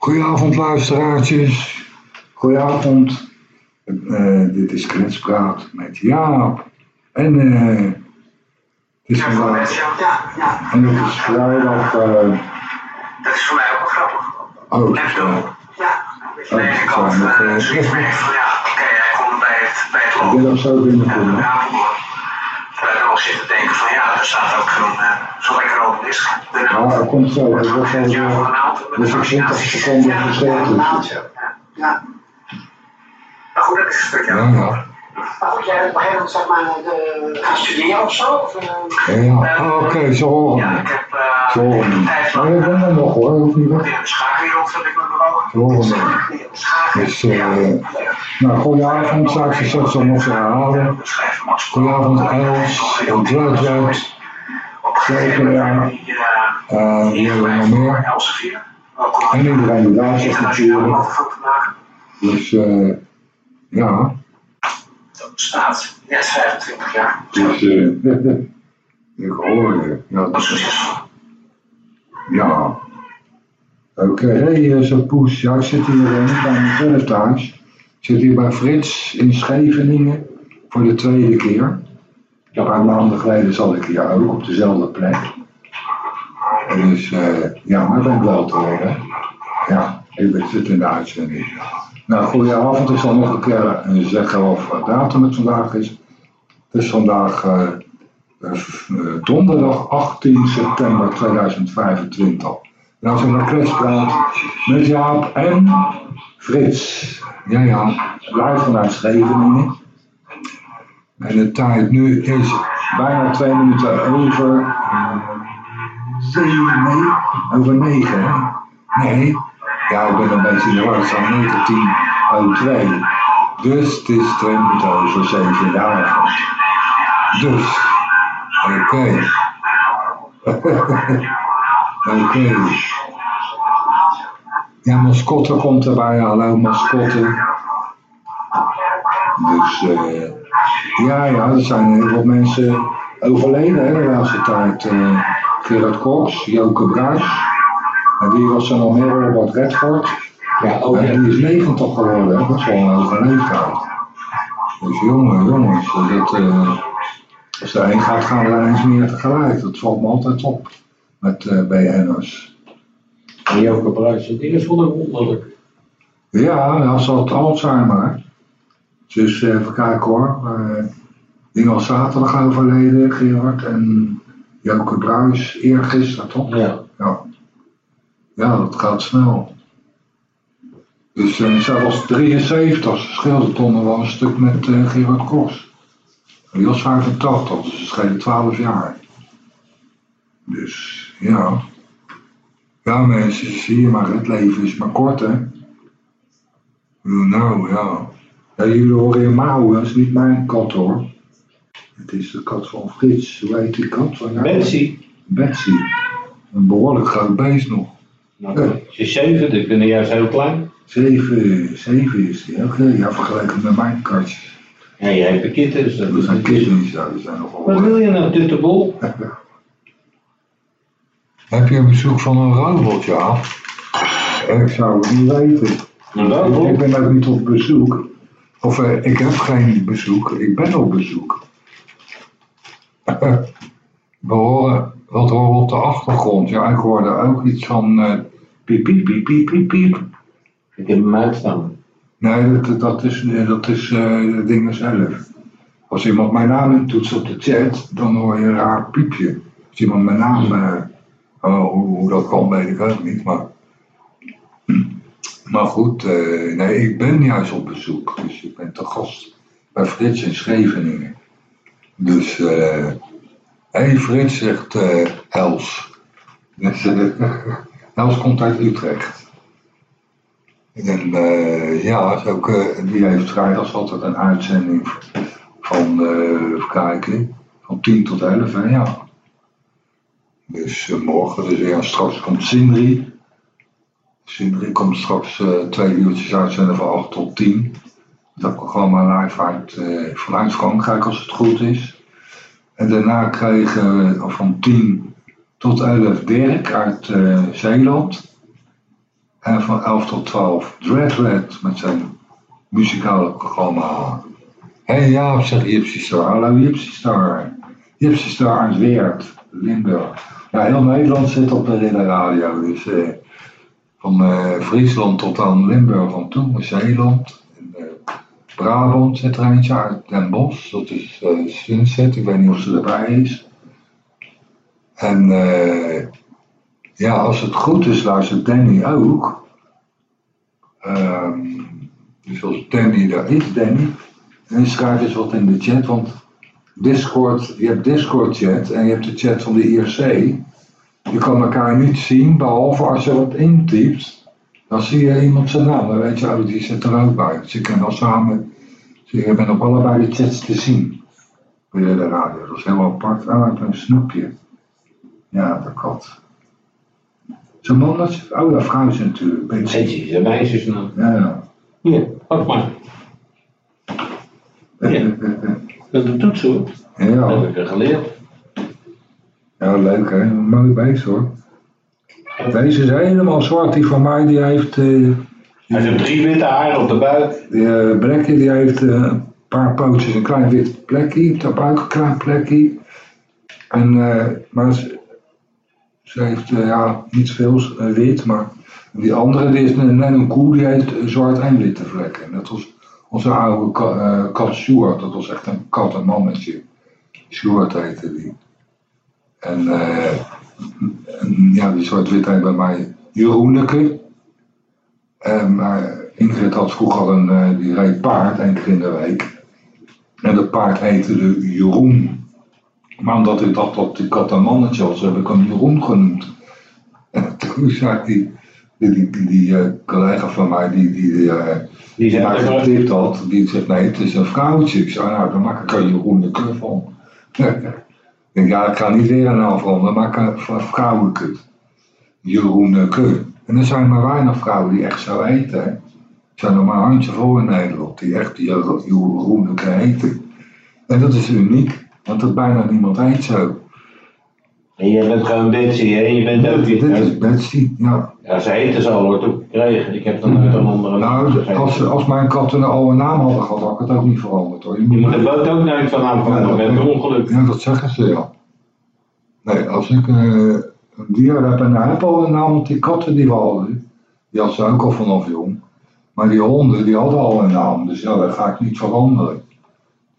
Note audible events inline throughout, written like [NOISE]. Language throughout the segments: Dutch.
Goedenavond luisteraartjes. Goedenavond. Eh, dit is Kletspraat met Jaap. En eh het is Ja, vandaag... ja, ja. En het is vrijdag... eh Dat is voor mij ook wel grappig. oh, Ik ja, dat ene Oh, eh, zoiets merkt van ja, oké, hij komt bij het, bij het ik lopen. wil er zo Ja, binnenkomen. ja, Terwijl ik nog zit te denken van ja, er staat ook zo'n uh, zo lekker open naam. Ja, dat komt zo. Het wordt wel Dus een ik zit vaccinatie. als seconde Ja, verschil ja, tussen. ja, Ja. Maar goed, dat is een stukje. Ja. Maar goed, jij op een zeg maar de, gaan studeren of zo? Of, eh, Ja, ah, oké, Ja, me. ik heb eh, tijd Maar lang ik ben er nog hoor, hoeft niet in weg. de schaakwereld heb ik bewogen. Me. Schaken. Dus, eh, nou, goedenavond, zou ik ze al nog herhalen. Goedenavond, Els, ja. en wie hebben we nog meer? En iedereen die luistert natuurlijk. Dus, eh, ja, bestaat net 25 jaar. dus, [LAUGHS] eh, ik hoor je. Ja, Dat is ja. Oké, hey, eh, zo Poes, ja, ik zit hier eh, bij mezelf thuis. Ik zit hier bij Frits in Scheveningen voor de tweede keer. Een paar maanden geleden zat ik hier ook op dezelfde plek. En dus, eh, ja, maar ik ben wel te horen. Ja, ik zit in de uitzending. Nou, goedenavond. Ik zal nog een keer eh, zeggen of wat datum het vandaag is. Het is vandaag eh, eh, donderdag 18 september 2025. Nou, zijn we kletspraat met Jaap en Frits. Ja, ja, live vanuit Scheveningen. En de tijd nu is bijna twee minuten over. Zeven, nee, over negen, hè? Nee, ja, ik ben een beetje in de war. Het staat 19 over 2. Dus het is twee minuten over zeven in de avond. Dus, oké. [LAUGHS] oké. Ja, mascotte komt erbij. Hallo, mascotte. Dus, eh, ja, ja, er zijn heel veel mensen overleden hè, de laatste tijd. eh Gerard Cox, Joke Bruis. En die was er nog meer, Robert Redford. Ja, ook En die is 90 geworden, dat is wel een hoge leeftijd. Dus jongen, jongens, dat, eh, als er één gaat, gaan er ineens meer tegelijk. Dat valt me altijd op met eh BN'ers. En Joke Bruis, die is wonderlijk. Ja, nou, ze had Alzheimer. Dus eh, even kijken hoor. Eh die was zaterdag overleden, Gerard. En Joke Bruis eergisteren toch? Ja. Ja. Ja, dat gaat snel. Dus zij was 73, ze scheelde toch nog wel een stuk met eh, Gerard Kors. Die was 85, dus ze schelen 12 jaar. Dus ja. Ja mensen, zie je maar, het leven is maar kort hè. Nou ja. ja jullie horen hier mouwen, dat is niet mijn kat hoor. Het is de kat van Frits, hoe heet die kat van jou? Betsy. Betsy. Een behoorlijk groot beest nog. Nou, ze is zeven, die kunnen juist heel klein. Zeven, zeven is die. Oké, ja, vergeleken met mijn katjes. Ja, jij hebt een kitten, dus dat zijn kittens, ja, die zijn nogal. Wat wil je nou, Tuttebol? [LAUGHS] Heb je een bezoek van een robot, ja? Ik zou het niet weten. Een Ik ben ook niet op bezoek. Of eh, ik heb geen bezoek, ik ben op bezoek. [LAUGHS] We horen, wat horen we op de achtergrond? Ja, ik hoorde ook iets van eh piep, piep, piep, piep, piep, piep. Ik heb hem uitstaan. Nee, dat, dat is, eh, dat is eh, de dingen zelf. Als iemand mijn naam intoetst op de chat, dan hoor je een raar piepje. Als iemand mijn naam, eh, oh, hoe, hoe dat kan, weet ik ook niet. Maar, maar goed, eh, nee, ik ben juist op bezoek. Dus ik ben te gast bij Frits in Scheveningen. Dus, eh hey Frits, zegt eh Els. Dus, [LAUGHS] eh, Els komt uit Utrecht. En eh, ja, is ook, eh, die heeft vrijdags altijd een uitzending van, even kijken, van 10 tot 11, hè, ja. Dus morgen, dus ja, straks komt Sindri. Sindri komt straks twee uurtjes uitzenden van 8 tot 10. Dat programma live uit, vanuit Frankrijk als het goed is. En daarna kregen we van 10 tot 11 Dirk uit eh, Zeeland. En van 11 tot 12 Dreadred met zijn muzikale programma. Hey, ja, zegt Gypsy Star. Hallo Gypsy Star. Gypsy Star uit Weert, Limburg. Ja, heel Nederland zit op de Radio. Dus eh, van eh, Friesland tot aan Limburg van toen, Zeeland. En, Brabant zit er eentje uit Den Bosch. Dat is Sunset. Ik weet niet of ze erbij is. En eh, ja, als het goed is, luistert Danny ook. Ehm, dus als Danny er is, Danny. En schrijf eens wat in de chat, want Discord, je hebt Discord chat en je hebt de chat van de IRC. Je kan elkaar niet zien, behalve als je wat intypt. Dan zie je iemand zijn naam, dan weet je, oh, die zit er ook bij. Dus je kan samen, dus je bent op allebei de chats te zien. Bij de radio, dat is heel apart. Ah, ik een snoepje. Ja, de kat. Zo'n man, dat is, oh, dat vrouw is natuurlijk. Beetje. Meisjes en meisjes nou. Ja, ja. Hier, pak maar. Ja. Dat doet toets hoor. Dat Ja, heb ik er geleerd. ja, leuk hè. Mooi beest hoor. Deze is helemaal zwart. Die van mij die heeft. eh Hij heeft drie witte haren op de buik. die, eh, Blackie die heeft eh, een paar pootjes, een klein wit plekje. Op de buik een klein plekje. En, eh, maar ze, heeft eh, ja, niet veel eh, wit. Maar die andere die is net een koe. Die heeft eh, zwart en witte vlekken. Dat was onze oude ka- kat. Dat was echt een kat en mannetje. Heette die. En, en ja, die zwart-wit bij mij Jeroeneke. En, maar Ingrid had vroeger een, die reed paard één keer in de week. En dat paard heette de Jeroen. Maar omdat ik dacht dat die kat een mannetje was, heb ik hem Jeroen genoemd. En toen zei die, die, die, die, die, eh, collega van mij, die, die, die eh, Die mij getipt had, die zegt nee, het is een vrouwtje. Ik zei, nou, dan maak ik er Jeroen de Keur van. [LAUGHS] ik denk, ja, ik ga niet weer een naam van, dan maak ik een vrouwenkut. Jeroen de Keur. En er zijn maar weinig vrouwen die echt zo heten. hè. Er zijn er maar een handjevol in Nederland die echt Jer- Jeroen de Keur heten. En dat is uniek, want er bijna niemand heet zo. En je bent gewoon Betsy, hè? Je bent ook Dit is niet. Betsy, ja. Ja, ze heten ze al hoor, toen ik heb dan nooit een andere naam Nou, als, als mijn katten al een naam hadden gehad, had ik het ook niet veranderd hoor. Je moet de boot ook nooit van naam een ongeluk. Ja, dat zeggen ze ja. Nee, als ik eh, een dier heb en hij heb al een naam, want die katten die we hadden, die had ze ook al vanaf jong. Maar die honden, die hadden al een naam, dus ja, dat ga ik niet veranderen.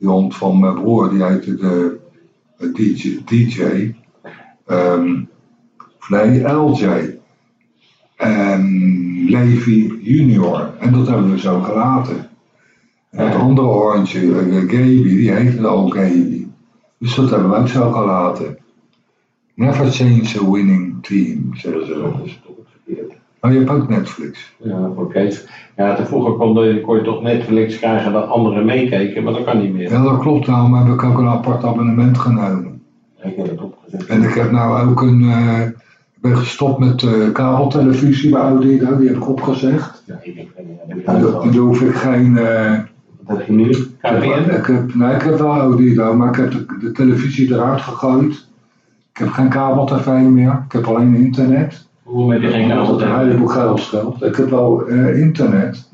Die hond van mijn broer, die heette de, de DJ, DJ ehm, of nee, LJ. En Levi Junior. En dat hebben we zo gelaten. En het andere hondje, eh, Gaby, die heette ook Gaby. Dus dat hebben we ook zo gelaten. Never change a winning team, zeggen ze wel eens. Maar je hebt ook Netflix. Ja, voor Kees. Ja, te vroeger kon je, kon je toch Netflix krijgen dat anderen meekeken, maar dat kan niet meer. Ja, dat klopt. Daarom heb ik ook een apart abonnement genomen. Ik heb het opgezet. En ik heb nou ook een... eh, ik ben gestopt met eh, kabeltelevisie bij Audido, die heb ik opgezegd. Ja, ik heb daar hoef ik geen... eh, Wat heb je nu? KPN? ik heb, nee, ik heb wel Audido, maar ik heb de, de televisie eruit gegooid. Ik heb geen kabel-tv meer. Ik heb alleen internet. Hoe heb je geen het een heleboel geld scheelt. Ik heb wel eh, internet.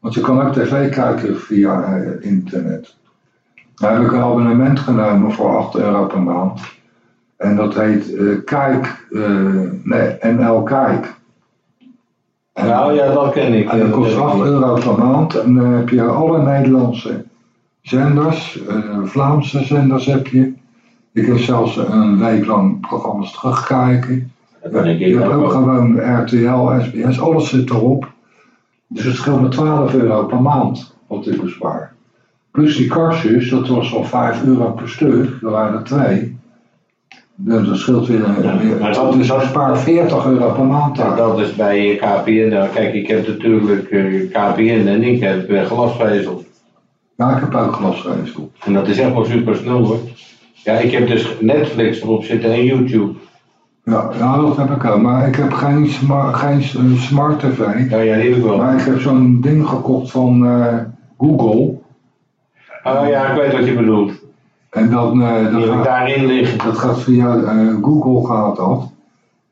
Want je kan ook tv kijken via eh, internet. Daar heb ik een abonnement genomen voor 8 euro per maand. En dat heet eh, Kijk, nee, NL Kijk. En, Nou ja, dat ken ik. en dat kost 8 euro per maand. En dan heb je alle Nederlandse zenders, Vlaamse zenders heb je. Ik heb zelfs een week lang programma's terugkijken. Ik Je hebt ook ook. gewoon RTL, SBS, alles zit erop. Dus het scheelt me 12 euro per maand wat ik bespaar. Plus die kastjes, dat was al 5 euro per stuk, er waren er twee. Dus dat scheelt weer, Ja, weer maar dat- dus ik spaar 40 euro per maand Ja, dat is bij KPN. Nou, kijk, ik heb natuurlijk eh, KPN en ik heb eh, glasvezel. Ja, ik heb ook glasvezel. En dat is echt wel super snel hoor. Ja, ik heb dus Netflix erop zitten en YouTube. Ja, ja, dat heb ik ook. Maar ik heb geen, sma- geen eh, smart tv. Ja, ja, die heb ik wel. Maar ik heb zo'n ding gekocht van eh, Google. Oh ja, ik weet wat je bedoelt. En dan, eh, heb ik gaat- daarin liggen. Dat gaat via eh, Google gaat dat.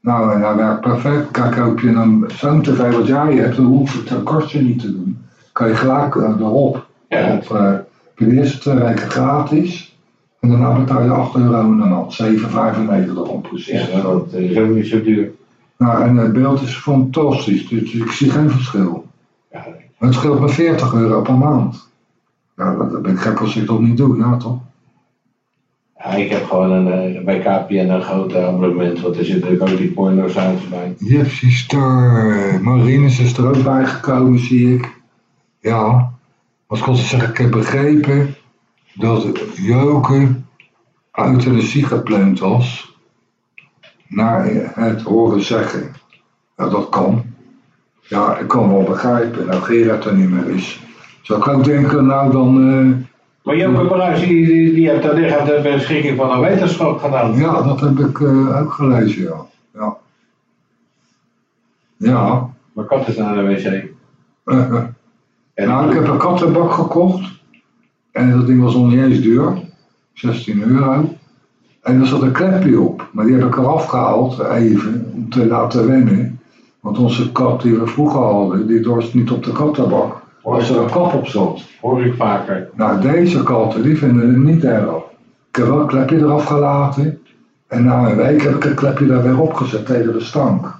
Nou, en hij werkt perfect. Kijk, koop je een zo'n tv wat jij hebt, dan hoef je het kostje niet te doen. Kan je gelijk eh, erop. Ja. Op, eh, heb je eerste twee weken gratis. En daarna betaal je 8 euro en dan al 7,95 om precies. Ja, dat is ook niet zo duur. Nou, en het beeld is fantastisch, dus ik zie geen verschil. Ja, Het scheelt me 40 euro per maand. Ja, dat ben ik gek als ik dat niet doe, ja toch? Ja, ik heb gewoon een, eh, bij KPN een groot abonnement, want er zitten ook die porno-sites bij. Jeffy Star, Marines is er ook bij gekomen, zie ik. Ja, wat ik al zeggen, ik heb begrepen dat Joke uit de regie gepland was naar het horen zeggen. Ja, dat kan. Ja, ik kan wel begrijpen. Nou, Gerard er niet meer is. Zou ik ook denken, nou dan, eh, Maar Joke Bruijs, die, die, die heeft lichaam ter beschikking van een wetenschap gedaan. ja, dat heb ik eh, ook gelezen, ja. Ja. Ja. Mijn kat is naar de wc. En Nou, ik heb een kattenbak gekocht. En dat ding was nog niet eens duur. 16 euro. En er zat een klepje op. Maar die heb ik eraf gehaald, even, om te laten wennen. Want onze kat die we vroeger hadden, die dorst niet op de kattenbak. Als er een kap op zat. hoor ik vaker. Nou, deze katten, die vinden het niet erg. Ik heb wel een klepje eraf gelaten. En na een week heb ik het klepje daar weer opgezet tegen de stank.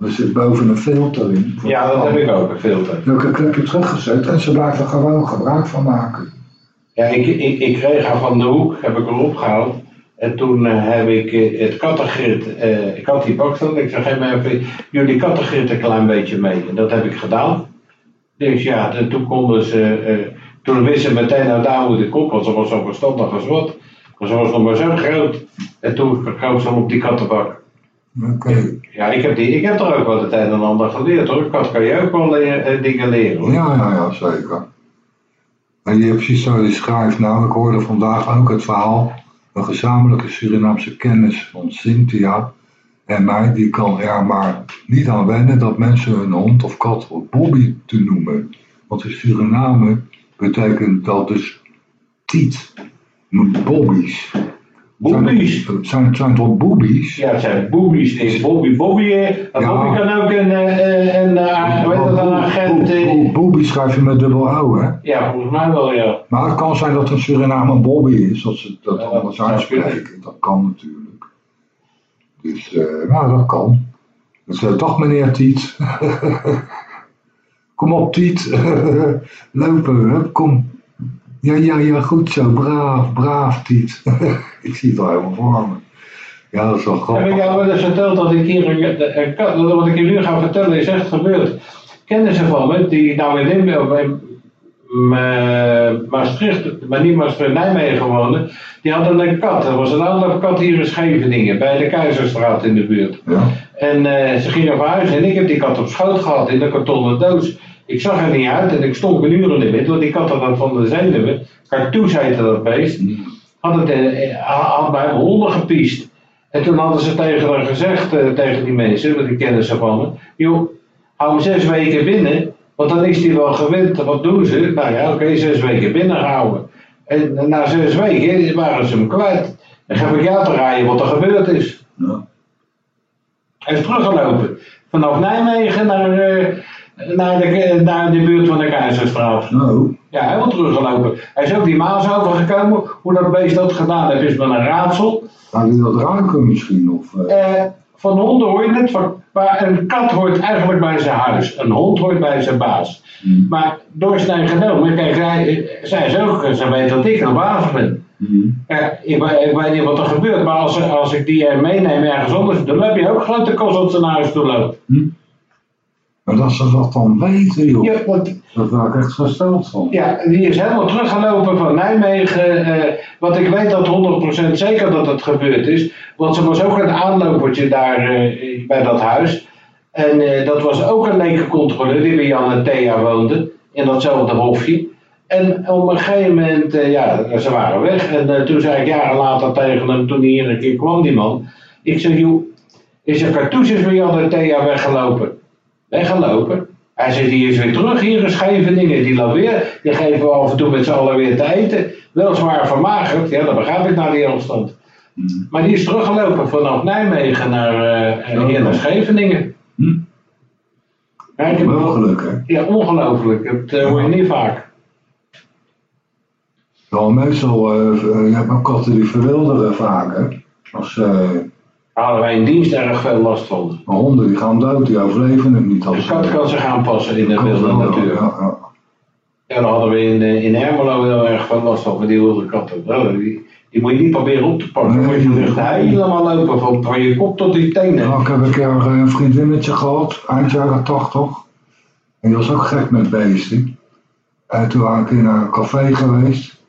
Er zit boven een filter in. Ja, dat kat. heb ik ook, een filter. Dan heb ik een klepje teruggezet en ze blijven er gewoon gebruik van maken. Ja, ik, ik, ik kreeg haar van de hoek, heb ik erop gehaald. En toen eh, heb ik eh, het kattengrit, eh, ik had die bakstel, ik zeg, geef me even jullie kattengrit een klein beetje mee. En dat heb ik gedaan. Dus ja, en toen konden ze, eh, toen wisten ze meteen nou daar moet ik op, want ze was zo verstandig als wat. Maar ze was nog maar zo groot. En toen verkoos ze op die kattenbak. Oké. Ja, ik heb, die, ik heb er ook wel het een en ander geleerd hoor. Kat kan je ook wel dingen leren hoor. Ja, ja, ja, zeker. En je hebt precies zo, die schrijft, nou, ik hoorde vandaag ook het verhaal. Een gezamenlijke Surinaamse kennis van Cynthia en mij, die kan er maar niet aan wennen dat mensen hun hond of kat Bobby te noemen. Want in Suriname betekent dat dus tiet. Bobby's. Boebies. Zijn, zijn, toch boobies? Ja, het zijn boobies. Nee, Bobby, Bobby. eh. Bobby kan ook een, eh, een, hoe heet dat, een agent. Bobby schrijf je met dubbel O, hè? Ja, volgens mij wel, ja. Maar het kan zijn dat een Suriname een Bobby is, dat ze dat anders uitspreken. Dat kan natuurlijk. Dus, eh nou, dat kan. Dus, dag meneer Tiet. [LAUGHS] kom op Tiet. [LAUGHS] Lopen, hup, kom. Ja, ja, ja, goed zo. Braaf, braaf Tiet. [LAUGHS] ik zie het al helemaal voor me. Ja, dat is wel Heb ik grappig. jou wel eens verteld dat ik hier een, een kat, wat ik je nu ga vertellen is echt gebeurd. Kennen ze van me, die nou in Ma- Maastricht, maar niet Maastricht, Nijmegen woonden, die hadden een kat. Er was een andere kat hier in Scheveningen, bij de Keizerstraat in de buurt. Ja. En eh, ze gingen verhuizen en ik heb die kat op schoot gehad in een kartonnen doos. Ik zag er niet uit en ik stond een uur in de bed, want die kat had dat van de zenuwen. Cartoes heette dat beest. Had, het, eh, had bij honden gepiest. En toen hadden ze tegen haar gezegd, eh, tegen die mensen, want die kennen ze van me. Joh, hou hem zes weken binnen, want dan is hij wel gewend. Wat doen ze? Nou ja, oké, zes weken binnen houden. En na zes weken waren ze hem kwijt. Dan ga ik jou te rijden wat er gebeurd is. Ja. Hij is teruggelopen. Vanaf Nijmegen naar, eh, naar, de, naar de buurt van de Keizerstraat. Nou, Ja, hij wil teruggelopen. Hij is ook die Maas overgekomen. Hoe dat beest dat gedaan heeft, is met een raadsel. gaan die dat ruiken misschien? Of, eh, Eh, van honden hoor je het, van, maar een kat hoort eigenlijk bij zijn huis. Een hond hoort bij zijn baas. hmm, Maar door zijn genomen, kijk, zij, zij is ook, ze weet dat ik een baas ben. hmm. Ja, ik, weet- ik weet niet wat er gebeurt, maar als, als ik die eh, meeneem ergens anders, dan heb je ook grote dat ze naar huis toe loopt. Maar dat ze dat dan weten, joh. Ja, want Dat waar ik echt gesteld van. Ja, die is helemaal teruggelopen van Nijmegen. eh, want ik weet dat 100% zeker dat het gebeurd is. Want ze was ook een aanlopertje daar eh, bij dat huis. En eh, dat was ook een lekencontroleur die bij Jan en Thea woonde. In datzelfde hofje. En op een gegeven moment, eh, ja, ze waren weg. En toen zei ik jaren later tegen hem, toen hij hier een keer kwam, die man. Ik zei, joh, is er cartouches bij Jan en Thea weggelopen? Weggelopen? Hij zegt, die is weer terug hier in Scheveningen. Die loopt weer. Die geven we af en toe met z'n allen weer te eten. Weliswaar vermagerd. Ja, dat begrijp ik na die afstand. Maar die is teruggelopen vanaf Nijmegen naar, eh, hier naar Scheveningen. Hm. Ja, Mogelijk, hè? ja, ongelooflijk. Dat eh, hoor je niet vaak. Wel, meestal, je hebt ook katten die verwilderen vaak, hè? Als hadden wij in dienst erg veel last van. honden die gaan dood, die overleven het niet. De Als, kat kan zich aanpassen in de wilde natuur. Ja, ja. Ja, daar hadden we in, eh, in Ermelo heel erg veel last van, met die wilde katten. Die, die moet je niet proberen op te pakken. Dan Nee, je ligt helemaal lopen, van, van je kop tot je tenen. Nou, ik heb een keer een vriendinnetje gehad, eind jaren 80. En die was ook gek met beesten. En toen waren we keer naar een café geweest.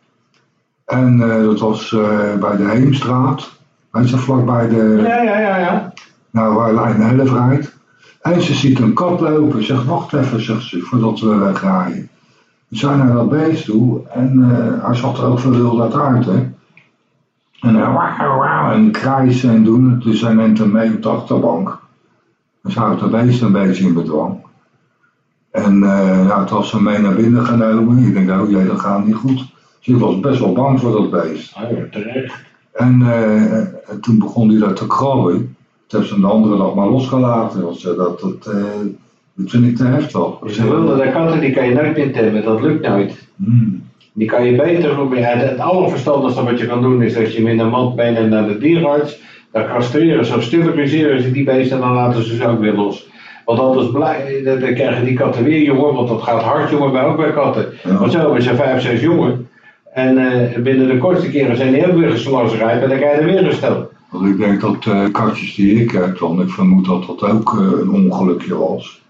En eh, dat was eh, bij de Heemstraat. Weet je, vlakbij de, Ja, ja, ja, ja. nou, waar Lijn rijdt. En ze ziet een kat lopen. Zegt, wacht even, zegt ze, voordat we wegrijden. We zijn naar dat beest toe. En eh, hij zat er ook verwilderd uit, hè. En hij wauw, wauw, en krijsen en doen. Dus hij neemt hem mee op de achterbank. Dus hij houdt de beest een beetje in bedwang. En eh ja, toen was ze mee naar binnen genomen. Ik denk, oh jee, dat gaat niet goed. Dus ik was best wel bang voor dat beest. Oh, ja, terecht. En, eh, en toen begon hij dat te krabben. Ze de andere dag maar losgelaten. Want ze, dat, dat, eh, dat vind ik te heftig. Ze wilden de katten, die kan je nooit intemmen, dat lukt nooit. Hmm. Die kan je beter. Ja, het, het allerverstandigste wat je kan doen is dat je hem in een mand meeneemt naar de dierenarts. Dan castreren ze of steriliseren ze die beesten en dan laten ze ze ook weer los. Want anders blij, dan krijgen die katten weer jongen, want dat gaat hard jongen bij ook bij katten. Ja. Want zo hebben ze vijf, zes jongen. En eh, binnen de kortste keren zijn ook weer geslosrijp en dan krijg je er weer een stel. Want ik denk dat eh katjes die ik heb, dan, ik vermoed dat dat ook eh, een ongelukje was.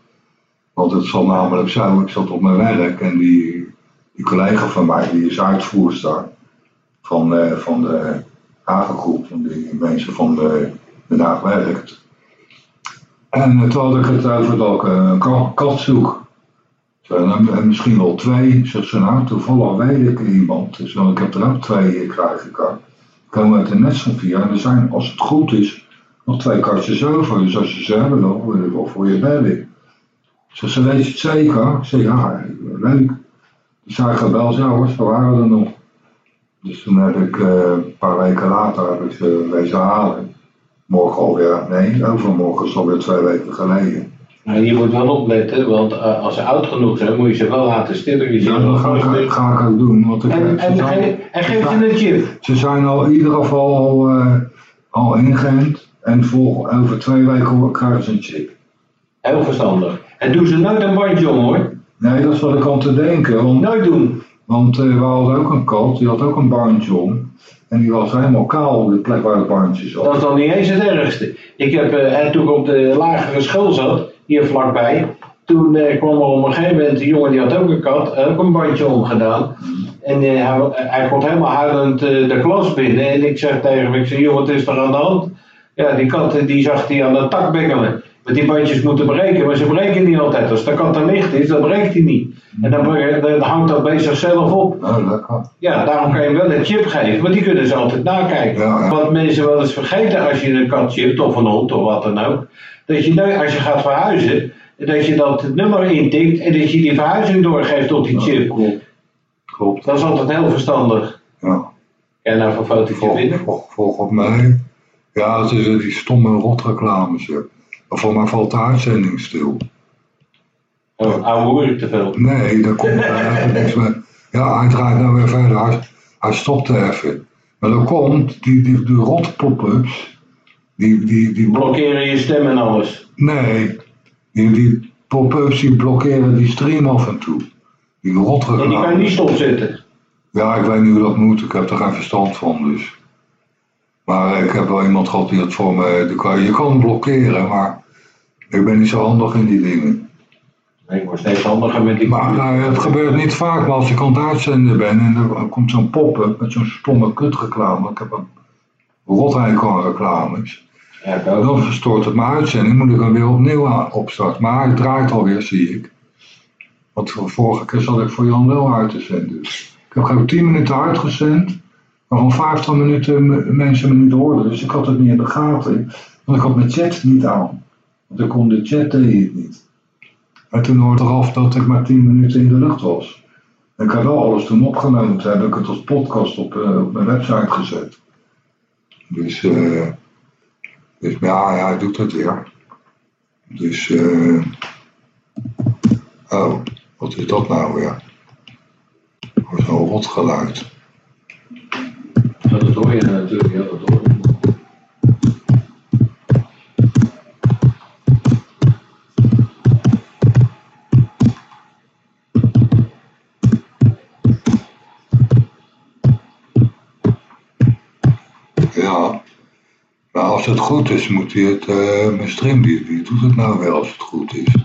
Want het zal namelijk zo, ik zat op mijn werk en die, die collega van mij, die is uitvoerster van, van de havengroep, van die mensen van de, Den werkt. En toen had ik het over dat ik een kat zoek. En, en misschien wel twee. Zegt ze, nou, toevallig weet ik iemand. Dus ik heb er ook twee krijgen kan. Komen uit de net van vier. En er zijn, als het goed is, nog twee katjes over. Dus als je ze hebben, dan wil je wel voor je bellen. Ze ze weet je het zeker? Ik zeg, ja, leuk. Dus hij gebeld, ja hoor, ze waren er nog. Dus toen heb ik, eh, een paar weken later, heb ik ze wezen halen. Morgen alweer, nee, overmorgen is alweer twee weken geleden. Maar je moet wel opletten, want eh, als ze oud genoeg zijn, moet je ze wel laten Ja, steriliseren. dat ga ik, ga ik ook doen. Want ik, En, ze, en, zijn, en geef je een chip. ze zijn al in ieder geval al, eh, al ingeënt. En vol, over twee weken krijgen ze een chip. Heel verstandig. En doe ze nooit een bandje om hoor. Nee, dat is wat ik aan te denken. Want, Nooit doen. want eh, we hadden ook een kat, die had ook een bandje om. En die was helemaal kaal, de plek waar het bandje zat. Dat is dan niet eens het ergste. Ik heb, eh, en toen ik op de lagere school zat, hier vlakbij, toen eh, kwam er op een gegeven moment een jongen die had ook een kat, ook een bandje omgedaan. En eh, hij, hij komt helemaal huilend eh, de klas binnen en ik zeg tegen hem, ik zeg, joh, wat is er aan de hand? Ja, die kat eh, die zag hij aan de tak bengelen. Want die bandjes moeten breken, maar ze breken niet altijd. Als de kat te licht is, dan breekt hij niet. En dan, hangt dat beest zichzelf op. Lekker. Ja, daarom kan je hem wel een chip geven, want die kunnen ze altijd nakijken. Ja, ja. Wat mensen wel eens vergeten als je een kat chipt, of een hond of wat dan ook, dat je nou, als je gaat verhuizen, dat je dat nummer intikt en dat je die verhuizing doorgeeft op die chip. Klopt. Klopt. Dat is altijd heel verstandig. Ja. Ja, nou voor fotootje Volg, binnen. volg, volg op mij. Ja, het is eh, die stomme rotreclames. Voor mij valt de uitzending stil. Oh, ouwe hoor ik te veel. Nee, daar komt [LAUGHS] eigenlijk niks mee. Ja, hij draait nou weer verder. Hij, hij stopt even. Maar dan komt die, die, die rot pop-ups. Die, die, die, Blokkeren je stem en alles. nee, die, die pop-ups die blokkeren die stream af en toe. Die En die kan je niet stopzetten. Ja, ik weet niet hoe dat moet. Ik heb er geen verstand van, dus. Maar eh, ik heb wel iemand gehad die het voor me... die kan- Je kan blokkeren, maar ik ben niet zo handig in die dingen. Ik word steeds handiger met die Maar nou, het gebeurt niet vaak, maar als ik aan het uitzenden ben en er komt zo'n pop-up met zo'n stomme kutreclame. Ik heb een aan reclames. Ja. Dan verstoort het mijn uitzending, moet ik hem weer opnieuw opstarten. Maar hij draait alweer, zie ik. Want voor vorige keer zat ik voor Jan wel uit te zenden. Dus ik heb gewoon 10 minuten uitgezend, waarvan 50 minuten mensen me niet hoorden. Dus ik had het niet in de gaten, want ik had mijn chat niet aan. Want ik kon de chat het niet. En toen hoorde af dat ik maar 10 minuten in de lucht was. En ik heb wel alles toen opgenomen, toen heb ik het als podcast op, eh, op mijn website gezet. Dus, eh, dus ja, hij doet het weer. Dus, eh, oh, wat is dat nou weer? Voor zo'n rotgeluid. Ja, dat hoor je natuurlijk, ja, dat maar als het goed is, moet hij het, eh mijn stream, wie, doet het nou wel als het goed is?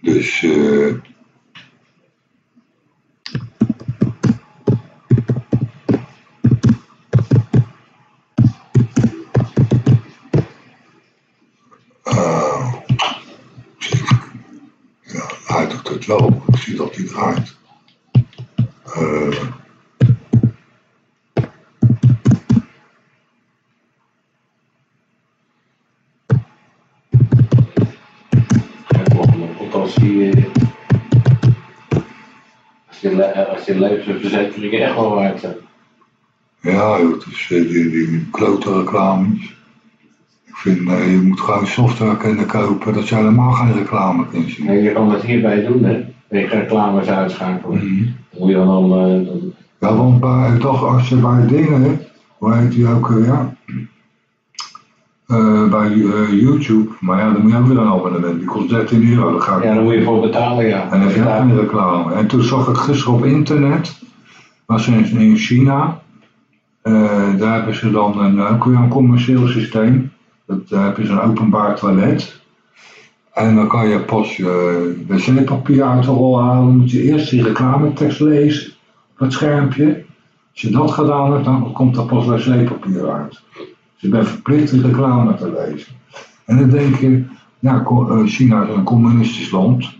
Dus, eh eh, ja, hij doet het wel. Ik zie dat hij draait. Eh le- als die levensverzekeringen echt wel waard zijn. Ja, joh, dus eh, die, die klote reclames. Ik vind, eh, je moet gewoon software kunnen kopen dat je helemaal geen reclame kunt zien. En je kan het hierbij doen, hè? Je reclames uitschakelen. Mhm. Dan moet je dan, eh, dan Ja, want bij, toch als je bij dingen, hoe heet die ook weer? Eh, bij eh, YouTube, maar ja, dan moet je ook weer een abonnement. Die kost 13 euro, ga ik ja, daar moet je voor betalen, ja. En dan heb je ook geen reclame. En toen zag ik gisteren op internet, was in, in China, eh, daar hebben ze dan een, ook weer een commercieel systeem. Dat, daar heb je zo'n openbaar toilet. En dan kan je pas je wc-papier uit de rol halen. Dan moet je eerst die reclametekst lezen op het schermpje. Als je dat gedaan hebt, dan komt er pas wc-papier uit. Dus je bent verplicht die reclame te lezen. En dan denk je, ja, co- eh, China is een communistisch land.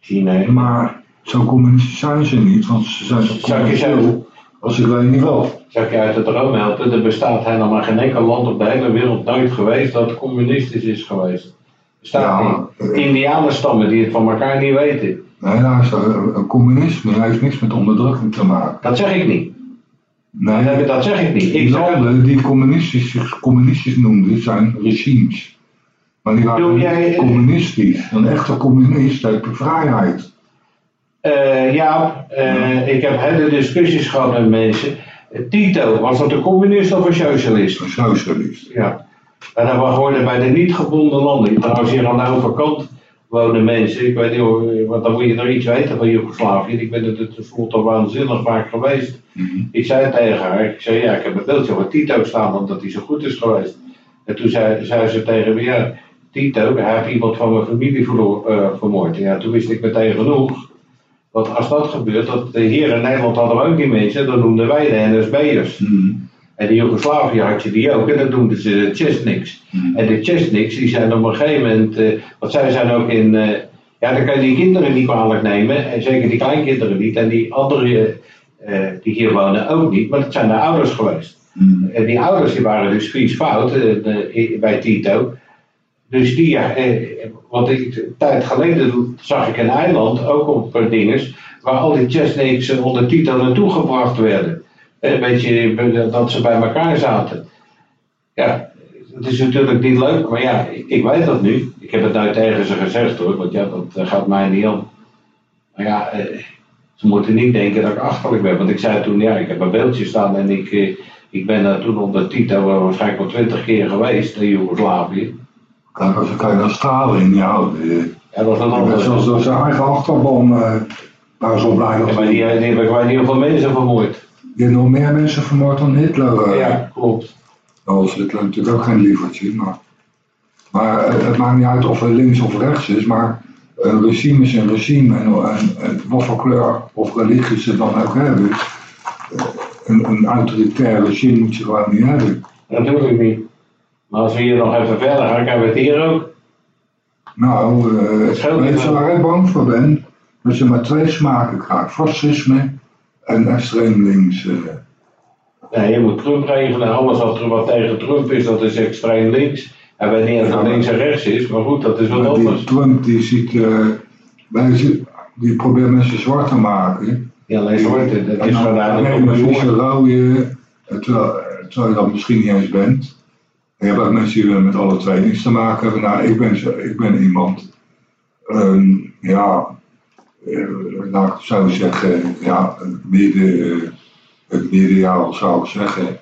China. Maar zo communistisch zijn ze niet, want ze zijn zo commercieel als ik weet niet wat. Zou ik je uit de droom helpen? Er bestaat helemaal geen enkel land op de hele wereld nooit geweest dat communistisch is geweest. Bestaat Ja, niet. eh. Indianenstammen die het van elkaar niet weten. Nee, een- een communisme heeft niks met onderdrukking te maken. Dat zeg ik niet. Nee, Dat, dat zeg ik niet. Ik zeg, landen die communistisch, zich communistisch noemden, zijn regimes. Maar die waren jij- niet communistisch. Een echte communist heeft vrijheid. eh, ja, eh, ik heb hele discussies gehad met mensen. Tito, was dat een communist of een socialist? Een socialist. Ja. En dat hoorde bij de niet gebonden landen. Trouwens, hier aan de overkant wonen mensen. Ik weet niet, hoe- want dan moet je nog iets weten van Joegoslavië. Ik ben er tenslotte waanzinnig vaak geweest. Mhm. Ik zei tegen haar, ik zei ja, ik heb een beeldje van Tito staan omdat hij zo goed is geweest. En toen zei, zei ze tegen me, ja, Tito, hij heeft iemand van mijn familie eh, vermoord. Ja, toen wist ik meteen genoeg. Want als dat gebeurt, dat eh, hier in Nederland hadden we ook die mensen, dat noemden wij de NSB'ers. Mhm. En in Joegoslavië had je die ook, en dat noemden ze de Chesniks. Mhm. En de Chesniks, die zijn op een gegeven moment, eh, want zij zijn ook in, eh, ja, dan kan je die kinderen niet kwalijk nemen, en zeker die kleinkinderen niet, en die anderen eh, die hier wonen ook niet, maar dat zijn de ouders geweest. Mhm. En die ouders die waren dus vies fout bij Tito. Dus die, ja, want ik, een tijd geleden zag ik een eiland, ook op dinges, waar al die chestnuts eh, onder Tito naartoe gebracht werden. Een beetje eh, dat ze bij elkaar zaten. Ja, het is natuurlijk niet leuk, maar ja, ik, ik weet dat nu. Ik heb het nou tegen ze gezegd hoor, want ja, dat eh, gaat mij niet om. Maar ja, eh, ze moeten niet denken dat ik achterlijk ben. Want ik zei toen, ja, ik heb een beeldje staan en ik, ik ben daar toen onder Tito waarschijnlijk wel twintig keer geweest in Joegoslavië. Kijk, als kan je niet houden. eh. Ja, dat was een ander. door zijn eigen achterban, daar zo blij dat Ja, maar die, ik weet niet hoeveel mensen vermoord. Je hebt nog meer mensen vermoord dan Hitler. eh. Ja, klopt. Nou was Hitler natuurlijk ook geen lievertje, maar, maar het, het maakt niet uit of het links of rechts is, maar een regime is een regime en, en, en wat voor kleur of religie ze dan ook hebben. eh, Een, een autoritair regime moet je gewoon niet hebben. Natuurlijk niet. Maar als we hier nog even verder gaan, kan we het hier ook. Nou, eh niet weet je waar ik bang voor ben? Dat je maar twee smaken krijgt, fascisme en extreem links. eh. Nee, je moet Trump regelen. Alles wat, wat tegen Trump is, dat is extreem links. En wanneer het links en rechts is, maar goed, dat is wat Maar die anders. Trump die ziet, eh, die probeert mensen zwart te maken. Ja, alleen zwarte, dat is gewoon eigenlijk een jongen. rode, eh, terwijl, terwijl je dat misschien niet eens bent. En je hebt ook mensen die met alle twee niets te maken hebben. Nou, ik ben, zo- ik ben iemand, ehm, ja, eh, laat ik het zo zeggen, ja, het midden, het middenjaar zou ik zeggen.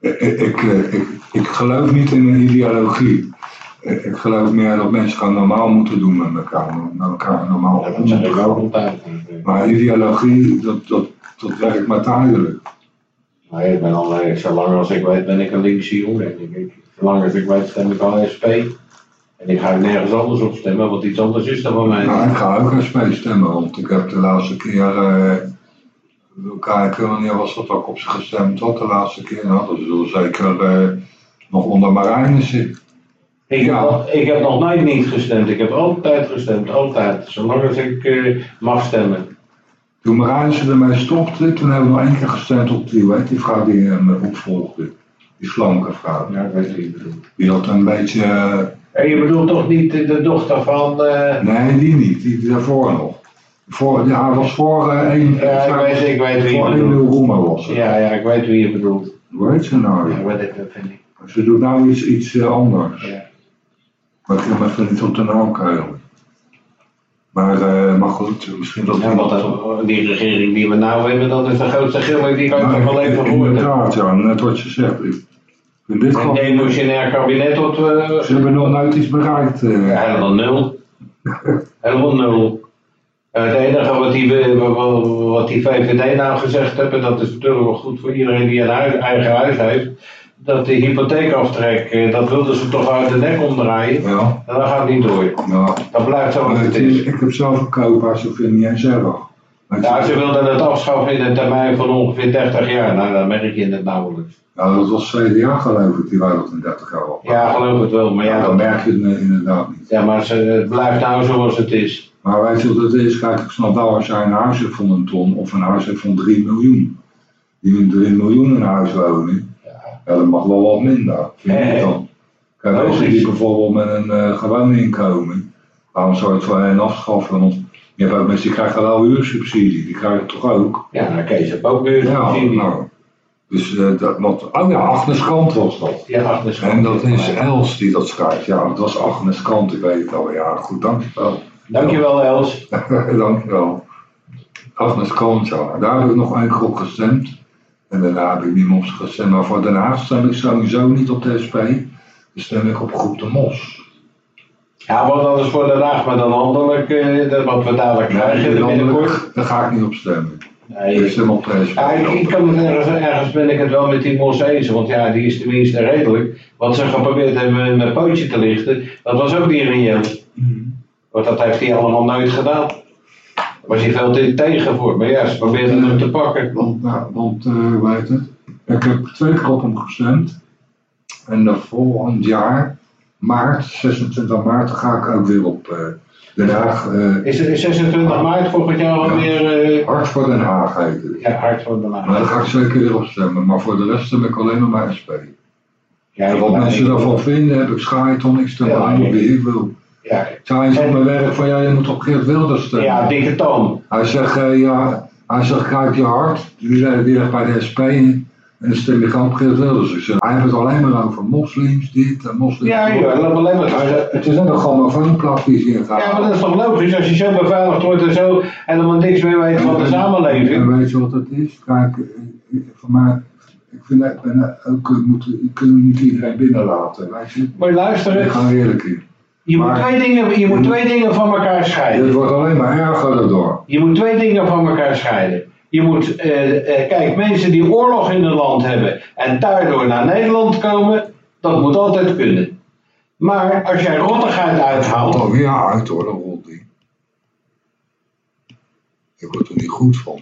Ik, ik, eh, ik, ik geloof niet in een ideologie. Ik ik geloof meer dat mensen gewoon normaal moeten doen met elkaar. Met elkaar normaal Ja, dat moeten ook altijd. Maar ideologie, dat, dat, dat werkt maar tijdelijk. Nee, ik ben al, eh, zolang als ik weet ben ik een linkse jongen. Zolang als ik weet stem ik al SP. En ik ga nergens anders op stemmen, want iets anders is er van mij. Nou, ik ga ook SP stemmen, want ik heb de laatste keer, eh wil kijken wanneer was dat ook op ze gestemd had, de laatste keer. Nou, dat zullen zeker eh, nog onder Marijnissen. Ik, Ja. ik heb nog nooit niet gestemd. Ik heb altijd gestemd, altijd. Zolang als ik eh, mag stemmen. Toen Marijnissen ermee stopte, toen hebben we nog één keer gestemd op die, die vrouw die hem opvolgde. Die slanke vrouw. Ja, ik weet bedoelt. Die had een beetje, eh, En je bedoelt toch niet de dochter van... eh, nee die niet, die daarvoor nog. Voor, ja, hij was voor eh, een, Ja, ik weet, ik weet wie je bedoelt. Was het. Ja, ja, ik weet wie je bedoelt. Hoe heet ze nou? Ja, ik weet het, dat vind ik. Ze doet nou iets, iets eh, anders. Ja. Maar ik kan me even niet op de naam. Maar, maar goed, misschien dat Ja, want dat- die regering die we nou hebben, dat is de grootste gilmer die ik ooit van mijn leven gehoord heb. Inderdaad, ja, net wat je zegt. Een demotionair kabinet tot... eh, ze hebben nog nooit iets bereikt. Ja, helemaal nul. Helemaal nul. Eh, Het enige wat die, wat- die VVD nou gezegd hebben, dat is natuurlijk wel goed voor iedereen die een huis- eigen huis heeft. Dat de hypotheekaftrek, dat wilden ze toch uit de nek omdraaien. Ja, En dat gaat niet door. ja. Dat blijft zo het is, ik heb zelf een koophuis, dat vind ik niet je, ze wilden het afschaffen in een termijn van ongeveer 30 jaar. Nou, dat merk je in het nauwelijks. ja, dat was CDA geloof ik, die wij dat in 30 jaar al. Ja, geloof het wel, maar ja, dan dat, merk je het inderdaad niet. ja maar ze, het blijft nou zoals het is. Maar weet je wat het is? Kijk, ik snap wel als jij een huis hebt van een ton of een huis hebt van 3 miljoen. Die met 3 miljoen in huis wonen, ja, dat mag wel wat minder. Vind hè? dan. Kijk, mensen die bijvoorbeeld met een eh gewoon inkomen, waarom zou je het voor hen afschaffen? Want je hebt ook mensen die krijgen wel huursubsidie, die krijgen het toch ook? Ja, nou, Kees heeft ook weer Ja, nou. Dus eh, dat, want, oh ja, Agnes Kant was dat. Ja, achter de En dat is Els die dat schrijft. Ja, dat was Agnes Kant, ik weet het al. Ja, goed, dankjewel. Dankjewel Els. [LAUGHS] Dankjewel. Agnes Kant, ja. Daar heb ik nog één op gestemd. En daarna heb ik niet op gestemd. Maar voor Haag stem ik sowieso niet op de SP. Dan stem ik op Groep de Mos. Ja, want dat is voor de dag, maar dan landelijk, eh, dat wat we dadelijk krijgen dan- binnenkort. daar ga ik niet op stemmen. Ik Nee. stem op de. Ja, ik, ik kan het ergens, ergens ben ik het wel met die Mos eens, want ja, die is tenminste redelijk. Wat ze geprobeerd hebben met mijn pootje te lichten, dat was ook niet reëel. Want dat heeft hij allemaal nooit gedaan. Daar was hij veel te tegen voor, maar ja, ze probeerden hem te pakken. Want, nou, want eh, hoe heet het? Ik heb twee keer op hem gestemd. En dan volgend jaar, maart, 26 maart, ga ik ook weer op eh, Den Haag. eh, Is het is 26 maart volgend jaar alweer eh Hart voor Den Haag heet het. ja, hard voor de Maar daar ga ik zeker weer op stemmen. Maar voor de rest stem ik alleen maar bij SP. Ja, En wat mensen daarvan vinden, heb ik schaait om. Ik stem Ja, op wie ik wil. ja, Zei eens op mijn werk van, ja, je moet op Geert Wilders stemmen. ja, dikke toon. Hij zegt, ja, hij zegt, kijk je hart, die ligt bij de SP en dan gewoon op Geert Wilders. Ik zeg, hij heeft het alleen maar over moslims, dit en moslims. Ja, maar Hij alleen zegt, Het is net een grammofoonplak die ze in gaat Ja, maar dat is toch logisch als je zo beveiligd wordt en zo helemaal niks meer weet van de samenleving. En weet je wat het is? Kijk, eh, eh, voor mij, ik vind dat ik ben ook, eh, moet, ik kan niet iedereen binnenlaten, weet je. Maar Ik luister, ga er eerlijk in. je moet, Maar- twee dingen, je moet twee dingen van elkaar scheiden. Dit wordt alleen maar erger daardoor. Je moet twee dingen van elkaar scheiden. Je moet, eh, eh, kijk, mensen die oorlog in hun land hebben en daardoor naar Nederland komen, dat moet altijd kunnen. Maar als jij rottigheid uithaalt, Oh ja, uit hoor, dat rolt die. Ik word er niet goed van.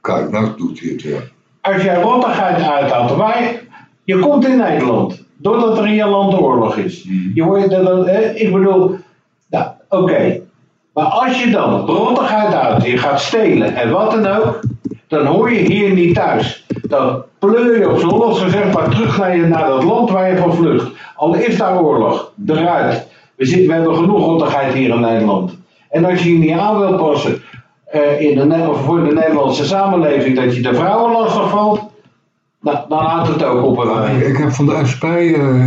Kijk, nou doet hij het weer. als jij rottigheid uithaalt, waar, je komt in Nederland, doordat er in je land oorlog is. Mhm. Je wordt, dat, eh, ik bedoel, nou, oké. Maar als je dan rottigheid uit, je gaat stelen en wat dan ook, dan hoor je hier niet thuis. Dan pleur je op z'n Hollands gezegd maar terug naar, je, naar dat land waar je van vlucht. Al is daar oorlog, eruit. We, zitten, we hebben genoeg rottigheid hier in Nederland. En als je je niet aan wil passen eh, in de, voor de Nederlandse samenleving, dat je de vrouwen lastig valt, Nou, dan houdt het ook op mij. Ik heb van de SP, eh,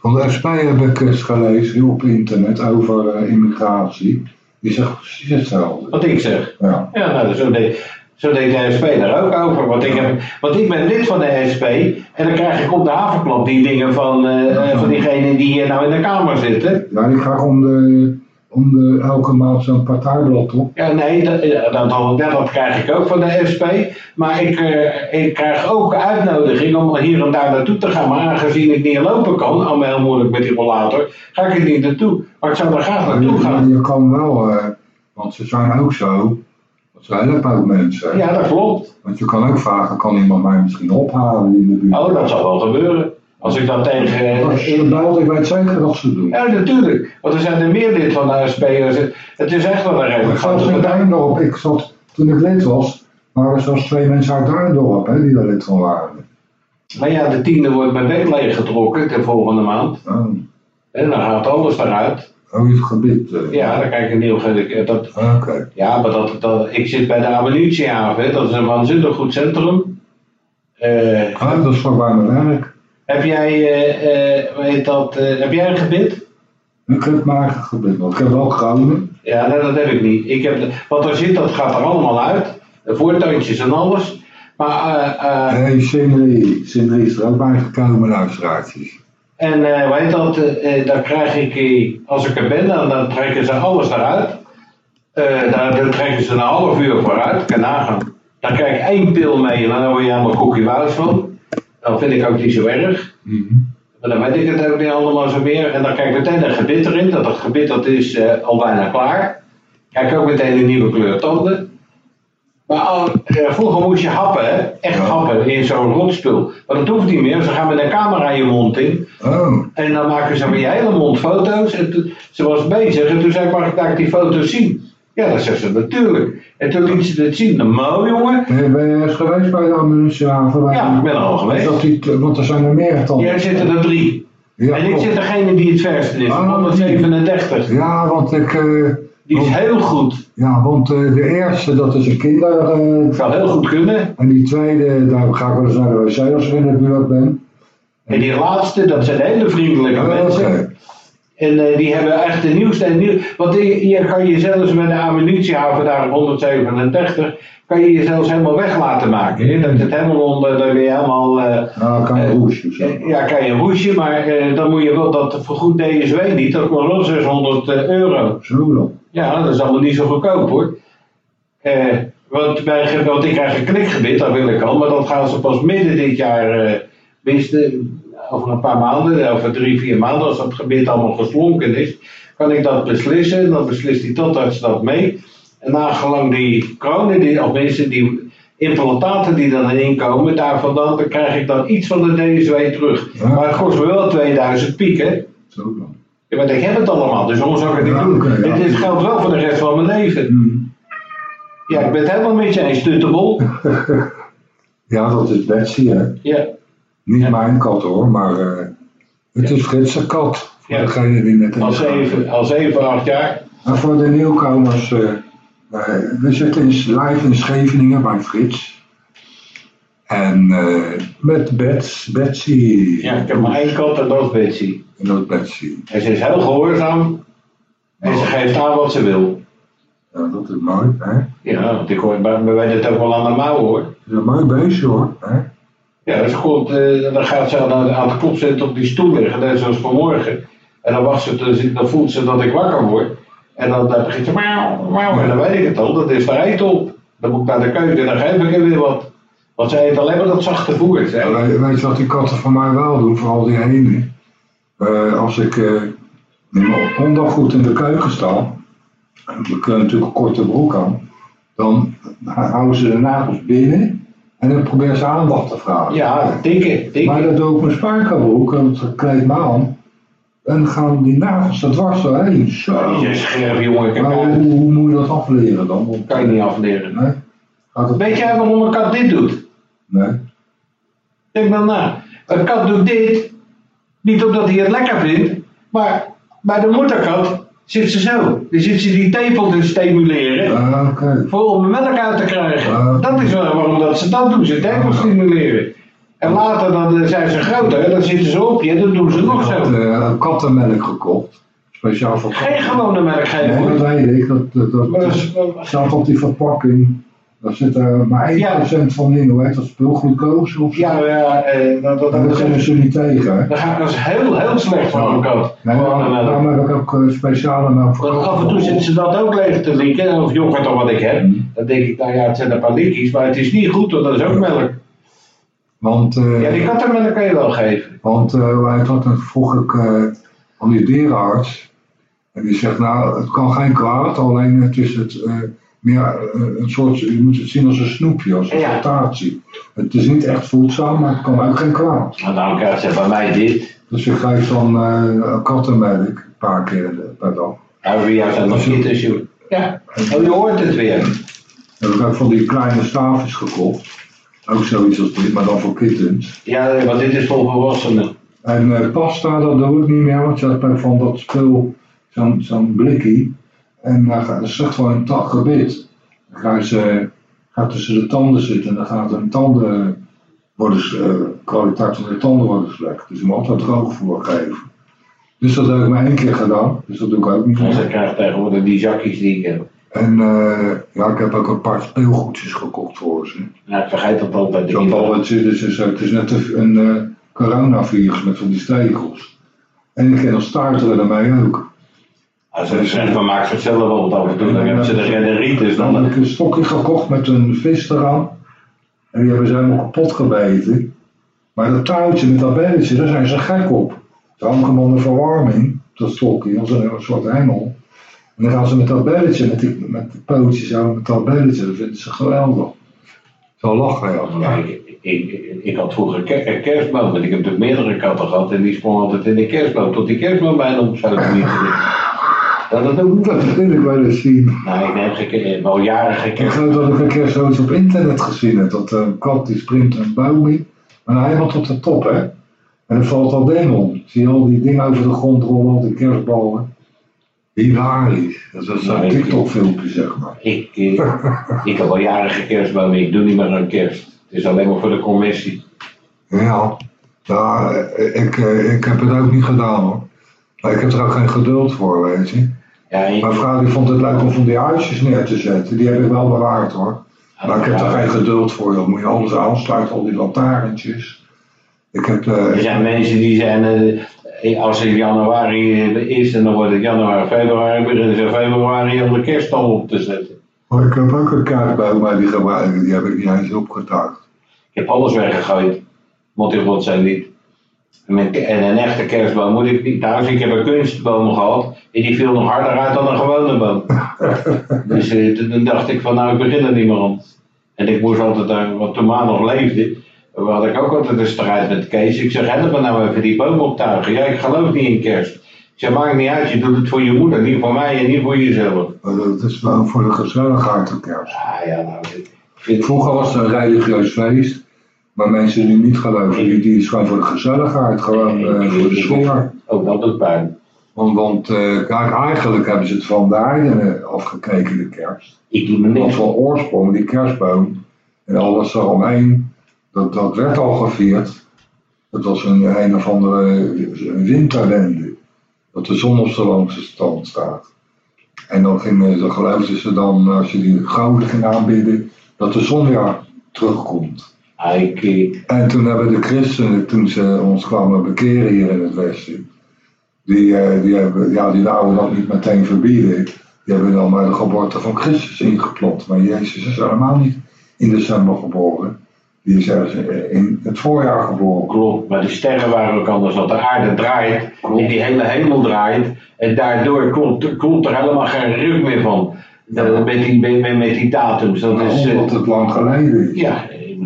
van de SP heb ik eens gelezen op internet over eh, immigratie. Die zegt precies hetzelfde. Wat ik zeg. Ja. Ja, nou, zo deed, zo deed de SP daar ook over. Want ik, heb, want ik ben lid van de SP en dan krijg ik op de havenklap die dingen van, eh, van diegenen die hier nou in de Kamer zitten. Ja, die krijgen om de, om de elke maand zo'n partijblad op. Ja, nee, dat, dat, dat, dat krijg ik ook van de SP. Maar ik, eh, ik krijg ook uitnodiging om hier en daar naartoe te gaan. Maar aangezien ik niet lopen kan, allemaal heel moeilijk met die rollator, ga ik er niet naartoe. Maar ik zou er graag naartoe gaan. je kan wel, eh, want ze zijn ook zo. Want ze helpen ook mensen. Ja, dat klopt. Want je kan ook vragen, kan iemand mij misschien ophalen in de buurt? Oh, dat zal wel gebeuren. Als ik dat tegen... Je belt, ik weet zeker het doen. Ja, natuurlijk. Want er zijn er meer lid van de SP. Dus het- is echt wel een Ik redelijk zat in. Duindorp, ik zat, toen ik lid was, waren er zelfs twee mensen uit Duindorp hè, die daar lid van waren. Maar ja, de tiende wordt mijn bek leeggetrokken de volgende maand. Oh, En dan gaat alles eruit. oh het gebied. eh. Ja, dan krijg ik een nieuw... Dat, ja, maar dat, dat, ik zit bij de ammunitiehaven. hè. Dat is een waanzinnig goed centrum. Eh, Ah, dat is vlakbij mijn werk. Heb jij, eh, eh, heet dat, eh, heb jij een gebit? Ik heb gebied, want ik heb wel Groningen. Ja, nee, dat heb ik niet. Ik heb, wat er zit, dat gaat er allemaal uit. De voortuintjes en alles. Maar, eh, eh, Nee. Sindri is er ook bij gekomen, luisteraartjes. en eh, weet dat, eh, eh, dan krijg ik, eh, als ik er ben, dan, dan trekken ze alles eruit. Eh daar, dan trekken ze een half uur vooruit, kan nagaan. Dan krijg ik één pil mee en dan word je helemaal koekiebuis van. Dat vind ik ook niet zo erg. Maar dan weet ik het ook niet allemaal zo meer. En dan krijg ik meteen een gebit erin. Dat het gebit dat is eh, al bijna klaar. Krijg ik ook meteen een nieuwe kleur tanden. Maar al, eh, vroeger moest je happen, echt happen in zo'n rotspul. Maar dat hoeft niet meer. Ze gaan met een camera je mond in. Oh, En dan maken ze van je hele mond foto's. En toen, ze was bezig en toen zei ik, mag ik daar die foto's zien? Ja, dat zegt ze natuurlijk. En toen liet ze het zien. Nou, mooi jongen. ben ben je eens geweest bij de ammunitiehaven? Bij- Ja, ik ben er al geweest. dat die, want er zijn er meer dan. Jij zitten er drie. Ja, en ik zit degene die het verste is, Ah, 137. Ja, want ik... eh, Die is heel goed. ja, want eh, de eerste, dat is een kinder... eh, Ik zou heel goed kunnen. en die tweede, daar ga ik wel eens naar de wc als ik in de buurt ben. En die laatste, dat zijn hele vriendelijke Oh, mensen. En eh, die hebben echt de nieuwste en nieuw. Want hier kan je zelfs met de ammunitiehaven daar op 137, kan je je zelfs helemaal weg laten maken. Hè? Dat het helemaal onder, dan weer helemaal. eh, Nou, kan een Eh, roesje eh, ja, kan je een roesje, maar dan moet je wel dat vergoed DSW niet. Dat kost wel 600 eh, euro. Zo. Ja, dat is allemaal niet zo goedkoop hoor. Want, bij, want ik krijg een knikgebit, dat wil ik al, maar dat gaan ze pas midden dit jaar wisten. Over een paar maanden, over drie, vier maanden, als dat gebit allemaal geslonken is, kan ik dat beslissen. Dan beslist die tandarts dat mee. En nagelang die kronen, die, of mensen die implantaten die dan erin komen, daarvan dan, dan krijg ik dan iets van de DSW terug. Ja. Maar het kost me wel 2000 piek, hè? Zo dan. Ja, maar ik heb het allemaal, dus waarom zou ik het niet doen? ja. Dit geldt wel voor de rest van mijn leven. Hmm. Ja, ik ben het helemaal met je eens. [LAUGHS] Ja, dat is Betsy, hè. Ja, Niet Ja. mijn kat hoor, maar eh, het is Fritse kat. Voor Ja. degene die net in al zeven, al zeven, acht jaar. En voor de nieuwkomers, eh, we zitten in, live in Scheveningen bij Frits. En eh, met Bets, Betsy. Ja, ik heb maar één kat en dat is Betsy. En dat is Betsy. En ze is heel gehoorzaam. En ze geeft aan wat ze wil. Ja, dat is mooi, hè. Ja, want ik hoor, maar we weten het ook wel aan de mouw hoor. Dat is een mooi beestje hoor, hè. Ja, dus komt, eh, dan gaat ze aan, aan de kop zitten op die stoel liggen, net zoals vanmorgen. En dan, wacht ze, dus, dan voelt ze dat ik wakker word. En dan, dan begint ze miauw, miauw. En dan weet ik het al, dat is er eten op. Dan moet ik naar de keuken en dan geef ik haar weer wat. Want zij eet alleen maar dat zachte voer. Ja, weet, je wat die katten van mij wel doen, vooral die ene? Eh, als ik eh in mijn ondergoed in de keuken sta, en ik heb natuurlijk een korte broek aan, dan houden ze de nagels binnen en dan proberen ze aandacht te vragen. Ja, dikke, dikke. Maar dat doe ik mijn en dat kleed me aan. En dan gaan die nagels er dwars doorheen. Zo. Je scherp jongen, ik Maar hoe, hoe moet je dat afleren dan? Want- kan je niet afleren. Nee? Gaat het... Weet jij waarom een kat dit doet? Nee. Denk dan na. Een kat doet dit, niet omdat hij het lekker vindt, maar bij de moederkat zit ze zo. Dan zit ze die tepel te stimuleren. Ah, Oké. Voor om melk uit te krijgen. Ah. Dat is wel waarom dat ze dat doen, ze tepel Ah. stimuleren. En later dan eh, zijn ze groter en dan zitten ze op je en dan doen ze nog Ik had zo. eh, kattenmelk gekocht. Speciaal voor Geen gewone melk Nee, geven. dat hoor. weet ik. Dat, dat, dat, dat dat staat op die verpakking. Daar zit er maar 1% van in. Hoe heet dat spul? Glucose of zo? Ja, ja, eh, dat, dat, dat, daar kunnen ze niet tegen. dat, gaat- dat is heel, heel slecht voor een kat. Nee, melk. daarom heb ik ook eh, speciale melk voor af en toe zitten ze dat ook leeg te linken, of yoghurt of wat ik heb. Dan denk ik, nou ja, het zijn een paar likjes, maar het is niet goed, want dat is ook melk. Want, eh, Ja, die kattenmelk kan je wel geven. want eh, dat, dan vroeg ik eh, aan die dierenarts. En die zegt, nou, het kan geen kwaad, alleen het is het, eh, meer eh, een soort, je moet het zien als een snoepje, als een Ja. rotatie. Het is niet echt voedzaam, maar het kan ook geen kwaad. En dan ze bij mij dit. Dus ik geef dan eh kattenmelk een paar keer per dag. Nou, bij jou zijn nog kittens, joh. Ja, oh, je hoort het weer. heb ik ook van die kleine staafjes gekocht. Ook zoiets als dit, maar dan voor kittens. Ja, want dit is voor volwassenen. En eh, pasta, dat doe ik niet meer, want je hebt van dat spul, zo'n zo'n blikkie. En gaat er zegt gewoon een tak gebit. Dan gaan ze, gaat tussen de tanden zitten en dan gaat een tanden worden, eh, kwaliteit van de tanden worden slecht. Dus je moet altijd droog voor geven. Dus dat heb ik maar één keer gedaan, dus dat doe ik ook niet En ze meer. krijgt tegenwoordig die zakjes die ik heb. En eh, ja, ik heb ook een paar speelgoedjes gekocht voor ze. Nou, ik vergeet dat altijd. Zo'n balletje, dus is, het is net een, eh, coronavirus met van die stekels. En je kan nog startelen daarmee ook. Als ze zeggen, van maak ze het zelf wel, en toe dan hebben ze de rederitis. Dan Dan, heb ik een stokje gekocht met een vis eraan. En die hebben ze helemaal kapot gebeten. Maar dat touwtje met dat belletje, daar zijn ze gek op. Ze hangen hem onder verwarming, dat stokje, als een, soort hengel. En dan gaan ze met dat belletje, met die, met die pootjes zo, met dat belletje, dat vinden ze geweldig. Zo lachen, ja. ja, ik, ik, ik, ik had vroeger een kerstboom, want ik heb natuurlijk meerdere katten gehad en die sprongen altijd in de kerstboom, tot die kerstboom bijna om zou niet Dat het ook wil ik wel eens zien. Nou, ik heb geen, wel jaren Ik gekend. geloof dat ik een keer zoiets op internet gezien heb. Dat een kat die sprint een boom in. Maar helemaal tot de top, hè. En er valt al ding om. Zie je al die dingen over de grond rollen, al die kerstballen. Hilarisch. Dat is zo'n Nee, ik- TikTok filmpje, zeg maar. Ik, eh, [LAUGHS] ik heb al jaren geen kerstboom, ik doe niet meer een kerst. Het is alleen maar voor de commissie. Ja, ja ik, eh, ik heb het ook niet gedaan hoor. Maar ik heb er ook geen geduld voor, weet je. Ja, Mijn vrouw die vond het leuk om van die huisjes neer te zetten. Die heb ik wel bewaard hoor. Maar ik heb er geen geduld voor, joh. Moet je alles aansluiten, al die lantaarntjes. Ik heb, eh, Er zijn mensen die zijn, eh, als het januari eh, is en dan wordt het januari, februari, beginnen ze in februari om de kerststal op te zetten. Maar ik heb ook een kaart maar die gebruiken, die heb ik niet eens opgetuigd. Ik heb alles weggegooid, want ik zijn niet. En een echte kerstboom moet ik niet. Trouwens, ik heb een kunstboom gehad en die viel nog harder uit dan een gewone boom. [LAUGHS] dus eh, toen dacht ik van nou, ik begin er niet meer aan. En ik moest altijd, daar, want toen Ma nog leefde, had ik ook altijd een strijd met Kees. Ik zeg, help me nou even die boom optuigen. Ja, ik geloof niet in kerst. Ik zeg, maakt niet uit, je doet het voor je moeder, niet voor mij en niet voor jezelf. Maar dat is wel voor de gezelligheid de kerst. Ah ja, nou, ik vind Vroeger was het een religieus feest. Maar mensen die niet geloven, die, die is gewoon voor de gezelligheid, gewoon eh, voor de sfeer. ook dat doet pijn. Want, want eh, kijk, eigenlijk hebben ze het van de heidenen afgekeken, de kerst. Ik doe er Want niks van oorsprong, die kerstboom en alles eromheen, dat, dat werd al gevierd. Dat was een, een of andere winterwende. Dat de zon op zijn langste stand staat. En dan, gingen, dan geloofden ze dan, als je die gouden ging aanbidden, dat de zon weer terugkomt. Eh, En toen hebben de christenen, toen ze ons kwamen bekeren hier in het Westen, die, eh, die, hebben, ja, die wouden dat niet meteen verbieden. Die hebben dan maar de geboorte van Christus ingeplant. Maar Jezus is helemaal niet in december geboren. Die is in het voorjaar geboren. Klopt, maar de sterren waren ook anders, want de aarde draait en die hele hemel draait. En daardoor komt, komt er helemaal geen ruk meer van. Dat- met, die, met, met die datums. Dat is, eh, Omdat het lang geleden is. ja,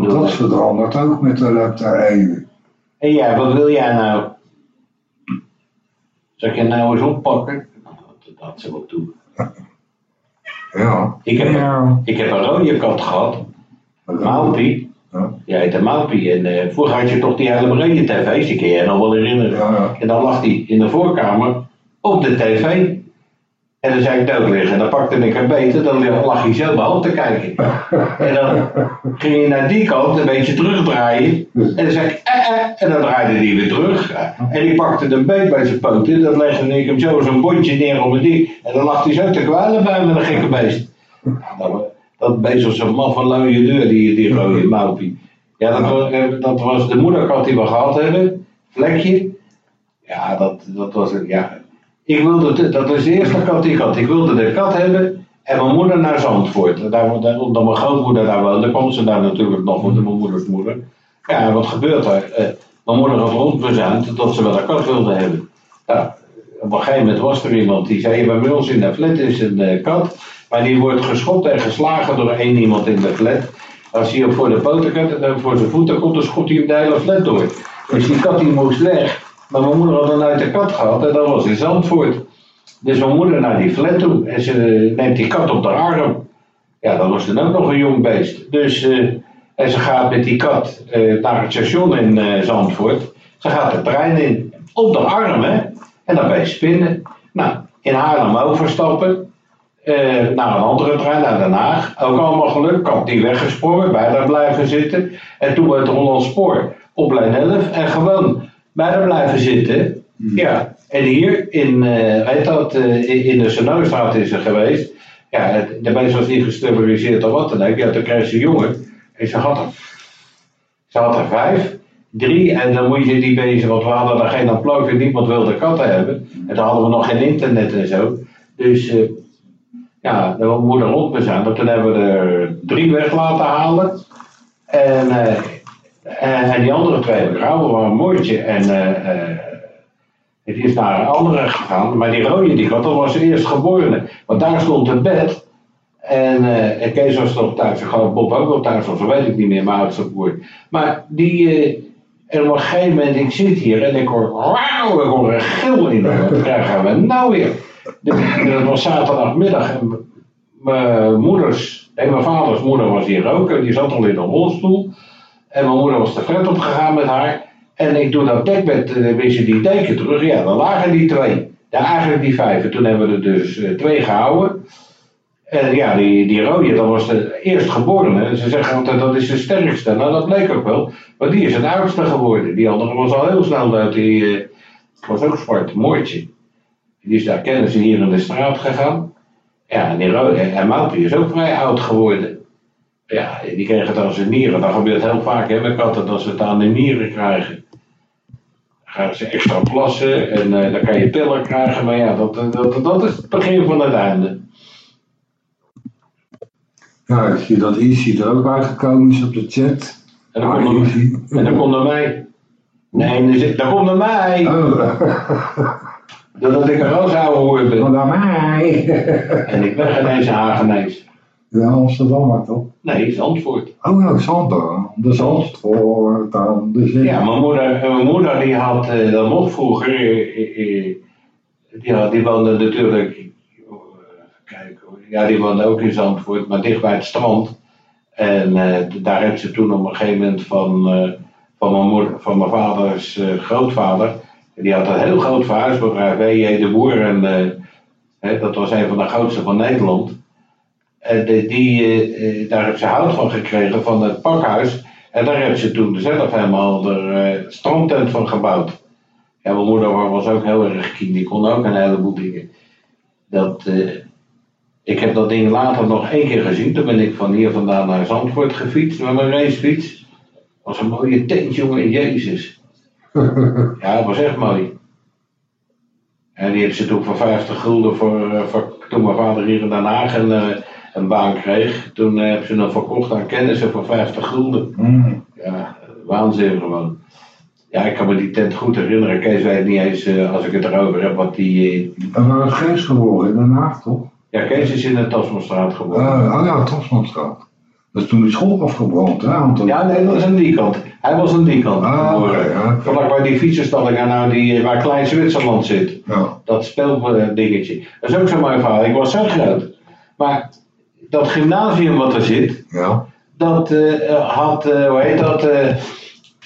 Want dat verandert ook met de loop der eeuwen. En ja, wat wil jij nou? Zal ik je nou eens oppakken? Dat, dat ze wel toe. [LAUGHS] Ja. Ik heb, Ja. ik heb een rode kat gehad, Maupi. Ja. Die heette Maupi. En eh, vroeger had je toch die hele brede tv's, die kun je je nog wel herinneren. Ja, ja. En dan lag hij in de voorkamer op de tv. En dan zei ik dood liggen. En dan pakte ik een beter, dan lag hij zo mijn hand te kijken. [LAUGHS] En dan ging hij naar die kant een beetje terugdraaien. En dan zei ik, eh, eh, en dan draaide hij weer terug. En die pakte een beet bij zijn poten. Dat legde ik hem zo zo'n bondje neer op een ding. En dan lag hij zo te kwijlen bij me, een gekke beest. Dat, dat beest was zo'n man van luie deur, die, die rode maupie. Ja, dat, was- eh, dat was de moederkat die we gehad hebben. Vlekje. Ja, dat, dat was het, ja. Ik wilde, de- dat was de eerste kat die ik had. Ik wilde de kat hebben en mijn moeder naar Zandvoort. Daar, omdat mijn grootmoeder daar woonde, kwam ze daar natuurlijk nog, want mijn moeders moeder. Ja, wat gebeurt er? Eh, mijn moeder had rondbezuind dat ze wel een kat wilde hebben. Ja, op een gegeven moment was er iemand die zei, bij ons in de flat is een eh, kat, maar die wordt geschopt en geslagen door één iemand in de flat. Als hij op voor de poten gaat en voor zijn voeten komt, dan schopt hij hem de hele flat door. Dus die kat die moest weg. Maar mijn moeder had een uit de kat gehad en dat was in Zandvoort. Dus mijn moeder naar die flat toe en ze neemt die kat op de arm. Ja, dat was dan ook nog een jong beest. Dus, eh, en ze gaat met die kat eh, naar het station in eh, Zandvoort. Ze gaat de trein in, op de arm hè. En dan je spinnen. Nou, in Haarlem overstappen. naar een andere trein, naar Den Haag. Ook allemaal geluk. Kat die weggesprongen, bij daar blijven zitten. En toen werd het Hollands Spoor op lijn 11. En gewoon bij blijven zitten. Ja, en hier in, weet dat, eh, in- de Sanostraat is er geweest. Ja, de beest was niet gesteriliseerd of wat dan ook. Ja, toen kreeg ze jongen. En ze had er, ze had er vijf. Drie, en dan moet je die beesten, want we hadden er geen applaus en niemand wilde katten hebben. En dan hadden we nog geen internet en zo. Dus eh, ja, de moeder rondbezuind. Toen hebben we er drie weg laten halen. En, en, en die andere twee hebben gehouden, waren een mooitje. En eh, eh, het is naar een andere gegaan. Maar die rode, die had, dat was de eerst geborene. Want daar stond het bed. En, eh, en Kees was nog thuis. Ik geloof Bob ook wel thuis was, dat weet ik niet meer, mijn oudste broer. Maar die, eh, en op een gegeven moment, ik zit hier en ik hoor, wauw, ik hoor een gil in. Wat krijgen we nou weer? De- Dat was zaterdagmiddag en mijn moeders, nee, mijn vaders moeder was hier ook. en Die zat al in een rolstoel. En mijn moeder was de flat opgegaan met haar. En ik doe dat dekbed, eh, wist je die deken terug. Ja, dan lagen die twee. Ja, eigenlijk die vijf. En toen hebben we er dus eh, twee gehouden. En ja, die, die rode, dat was de eerstgeborene. En ze zeggen altijd dat is de sterkste. Nou, dat bleek ook wel. Maar die is het oudste geworden. Die andere was al heel snel dood. Die eh, was ook zwart, moortje. Die is daar kennen ze hier in de straat gegaan. Ja, en die rode, en Maupie is ook vrij oud geworden. Ja, die kregen het aan zijn nieren. Dat gebeurt heel vaak hè, met katten, dat ze het aan de nieren krijgen. Dan gaan ze extra plassen en eh, dan kan je pillen krijgen. Maar ja, dat, dat, dat is het begin van het einde. Ja, ik zie dat Issy er ook uitgekomen is op de chat. En dan Ah, komt er, Issy. en dan komt er mij. Nee, dan dan komt er mij. Oh, [LAUGHS] Dat ik een roosouwe ben. wat aan mij. En ik ben geen eens een Hagenees. Ja, Amsterdam maar toch? Nee, Zandvoort. Oh ja, Zandvoort. De Zandvoort de. Ja, mijn moeder, mijn moeder die had eh, dat nog vroeger, eh, eh, eh, die, had, die woonde natuurlijk, eh, kijk, ja die woonde ook in Zandvoort, maar dicht bij het strand. En eh, daar heeft ze toen op een gegeven moment van, eh, van, mijn, moeder, van mijn vaders eh, grootvader, die had een heel groot verhuisbedrijf, W.J. de Boer, en eh, hè, dat was een van de grootste van Nederland. En de- die, eh, eh, daar heeft ze hout van gekregen van het pakhuis. En daar heeft ze toen zelf helemaal de eh, strandtent van gebouwd. Ja, mijn moeder was ook heel erg keen, die kon ook een heleboel dingen. Dat, eh, ik heb dat ding later nog één keer gezien. Toen ben ik van hier vandaan naar Zandvoort gefietst met mijn racefiets. was een mooie tent, jongen, jezus. [LAUGHS] Ja, dat was echt mooi. En die heeft ze toen voor 50 gulden voor, eh, voor toen mijn vader hier in Den Haag een, eh, een baan kreeg. Toen eh, hebben ze hem verkocht aan kennissen voor 50 gulden. Mm. Ja, waanzin gewoon. Ja, ik kan me die tent goed herinneren. Kees weet niet eens, eh, als ik het erover heb, wat die... eh, En waar is Gees geboren? In Den Haag toch? Ja, Kees is in de Tasmanstraat geboren. Uh, oh ja, Tosmanstraat. Dat is toen die school afgebrand, hè? Anton? Ja, nee, dat is aan die kant. Hij was aan die kant Ah, geboren. ja. Vlakbij die fietsenstalling aan nou die, waar Klein Zwitserland zit. Ja. Dat speeldingetje. Dat is ook zo mijn verhaal. Ik was zo groot. Maar dat gymnasium wat er zit, Ja. dat eh, had, eh, hoe heet dat, eh,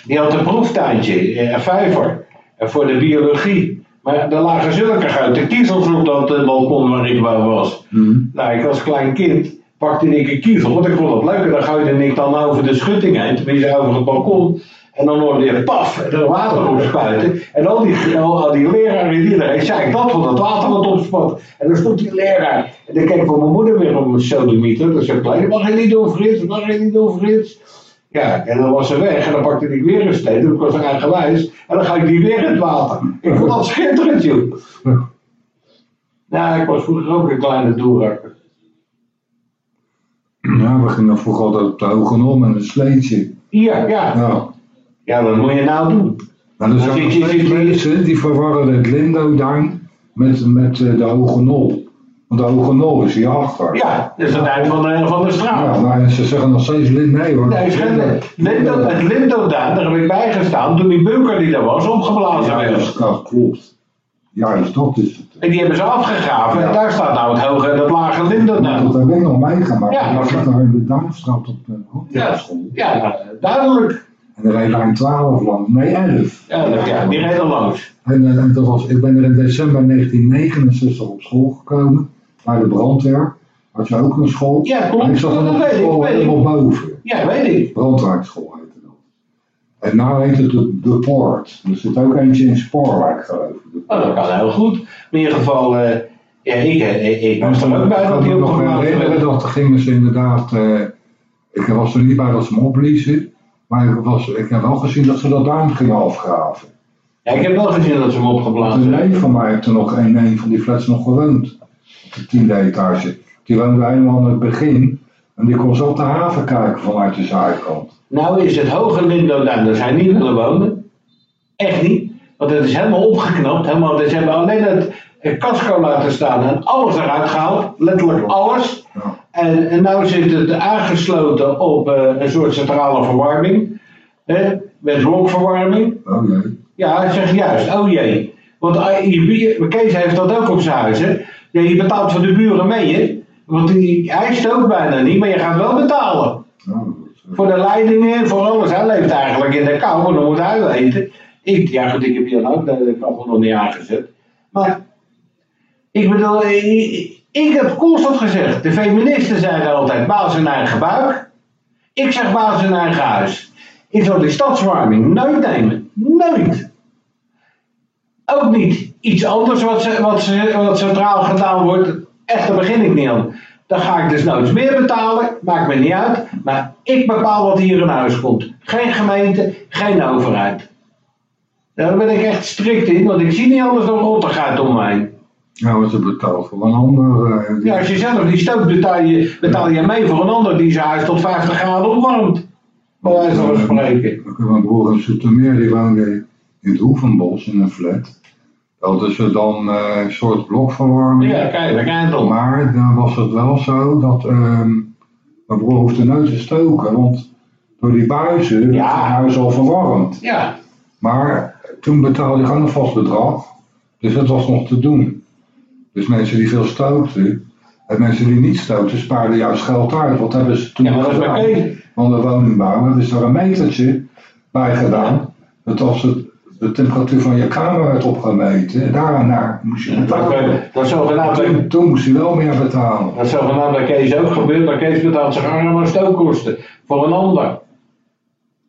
die had een proeftuintje, eh, een vijver, eh, voor de biologie. Maar er lagen zulke grote kiezels op dat eh, balkon waar ik wel was. Hm. Nou, ik als klein kind pakte ik een kiezel, want ik vond het leuk. En dan gooide ik dan over de schutting heen, tenminste over het balkon. En dan hoorde je paf, en er water opspuiten. En al die, al, al die leraren en iedereen zei ik dat, want het water wat opspat. En dan stond die leraar. En dan keek ik voor mijn moeder weer om. Dus ik zei, mag je niet doen, Frits? Mag je niet doen, Frits? Ja, en dan was ze weg en dan pakte ik weer een steen, ik was er eigenwijs. En dan ga ik die weer in het water. Ik vond dat schitterend, joh. Ja, ik was vroeger ook een kleine doerakker. Ja, we gingen vroeger altijd op de Hoge Nol met een sleetje. Ja, ja. Ja. Ja, wat moet je nou doen? Er Dan zijn nog steeds mensen die verwarren het Lindoduin met, met eh, de Hoge Nol. Want de Hoge Nol is hierachter. Ja, dat is het eind van de, van de Ja, straat. maar ze zeggen nog steeds Lind. Nee hoor. Nee, Lindo, het Lindoduin, daar heb ik bij gestaan toen die bunker die daar was opgeblazen Ja, werd. dat, dat klopt. Juist, dat is het. En die hebben ze afgegraven en Ja. daar staat nou het hoge en het lage Lindoduin. Dat heb ik nog meegemaakt. Ja. Ja, ik zat daar in de Duimstraat op de hotelschool. Ja, nou, duidelijk. En er reed lijn 12 lang. Nee, 11. Ja, dat, ja die reden langs. En, eh, en dat was, ik ben er in december 1969 op school gekomen. Bij de brandweer. Had je ook een school? Ja, klopt. En ik zat Dat weet ik, weet helemaal boven. Ja, weet ik. Brandwijkschool heette dat. En nu heet het de, de Poort. Er zit ook eentje in Spoorwijk geloof ik. Oh, dat kan heel goed. In ieder geval, eh, ja, ik, ik, ik was er ook bij Ik dat kan me nog herinneren dat er gingen ze inderdaad. eh, ik was er niet bij dat ze hem opbliezen. Maar ik, was, ik heb wel gezien dat ze dat duim gingen afgraven. Ja, ik heb wel gezien dat ze hem opgeblazen een hebben. neef van mij heeft er nog in een van die flats nog gewoond. De tiende etage. Die woonde helemaal aan het begin. En die kon zo op de haven kijken vanuit de zijkant. Nou is het hoge Lindoduin, daar zijn niet willen wonen. Echt niet. Want het is helemaal opgeknapt. Helemaal, ze hebben alleen het, casco laten staan en alles eruit gehaald. Letterlijk alles. Ja. En, en nou zit het aangesloten op eh, een soort centrale verwarming. Hè, met blokverwarming. Oh jee. Ja, hij zegt juist, oh jee. Want je- Kees heeft dat ook op zijn huis, hè. Ja, je betaalt voor de buren mee, hè. Want die, hij stookt bijna niet, maar je gaat wel betalen. Is, eh, Voor de leidingen, voor alles. Hij leeft eigenlijk in de kou, maar dan moet hij weten. Ik, ja goed, ik heb hier ook de kachel nog niet aangezet. Maar, ik bedoel, ik, ik heb constant gezegd, de feministen zeiden altijd baas in eigen buik. Ik zeg baas in eigen huis. Ik zal die stadswarming nooit nemen. Nooit. Ook niet iets anders wat, ze, wat, ze, wat centraal gedaan wordt. Echt, daar begin ik niet aan. Dan ga ik dus nooit meer betalen. Maakt me niet uit. Maar ik bepaal wat hier in huis komt. Geen gemeente, geen overheid. Daar ben ik echt strikt in, want ik zie niet anders dan rottigheid om mij wat ze betaalt voor een ander. eh, Ja, als je zelf die stookt, betaal je, betaal je mee voor een ander die zijn huis tot 50 graden opwarmt. Bij wijze van spreken. Ik heb een broer in Soetermeer, die woonde in het Hoevenbos in een flat. Dat is er dan eh, een soort blokverwarming. Ja, kijk, daar gaat het om. Maar dan was het wel zo dat ehm, mijn broer hoefde nooit te stoken, want door die buizen werd Ja. het huis al verwarmd. Ja, Maar toen betaalde hij gewoon een vast bedrag, dus dat was nog te doen. Dus mensen die veel stookten, en mensen die niet stookten, spaarden juist geld uit. Wat hebben ze toen ja maar gedaan? Van de woningbouw hebben ze er een metertje bij gedaan. Dat als het, de temperatuur van je kamer werd opgemeten, en daarna moest je Dat, betalen. dat, bij, Toen, toen moest hij wel meer betalen. dat zogenaamd bij Kees ook gebeurd, maar Kees betaalt zich arm aan stookkosten voor een ander.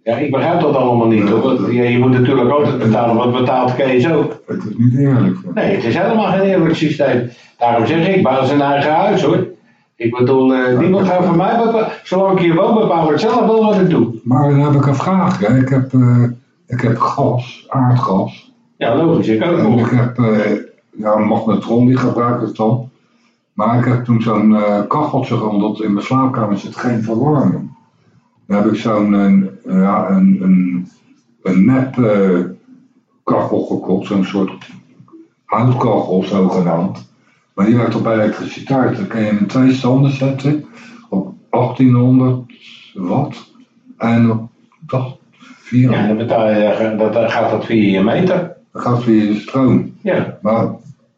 Ja, ik begrijp dat allemaal niet. hoor. Want, ja, je moet natuurlijk altijd betalen, wat betaalt Kees ook. Het is niet eerlijk. ik. Nee, het is helemaal geen eerlijk systeem. Daarom zeg ik, bouw zijn eigen huis hoor. Ik bedoel, eh, niemand gaat voor mij bepalen. Zolang ik hier woon, bepaal ik zelf wel wat ik doe. Maar dan heb ik een vraag. Hè. Ik, heb, eh, ik heb gas, aardgas. Ja, logisch, ik ook En ik heb eh, ja, een magnetron, die gebruik ik dan. Maar ik heb toen zo'n eh, kacheltje omdat in mijn slaapkamer zit geen verwarming. Dan heb ik zo'n een, ja, een, een, een nep eh, kachel gekocht, zo'n soort houtkachel zogenaamd. Maar die werkt op elektriciteit. Dan kun je hem in twee standen zetten op 1800 watt en op dat 400. Ja, dan, betaal je, eh, dat, dan gaat dat via je meter. Dan gaat via de stroom. Ja, Maar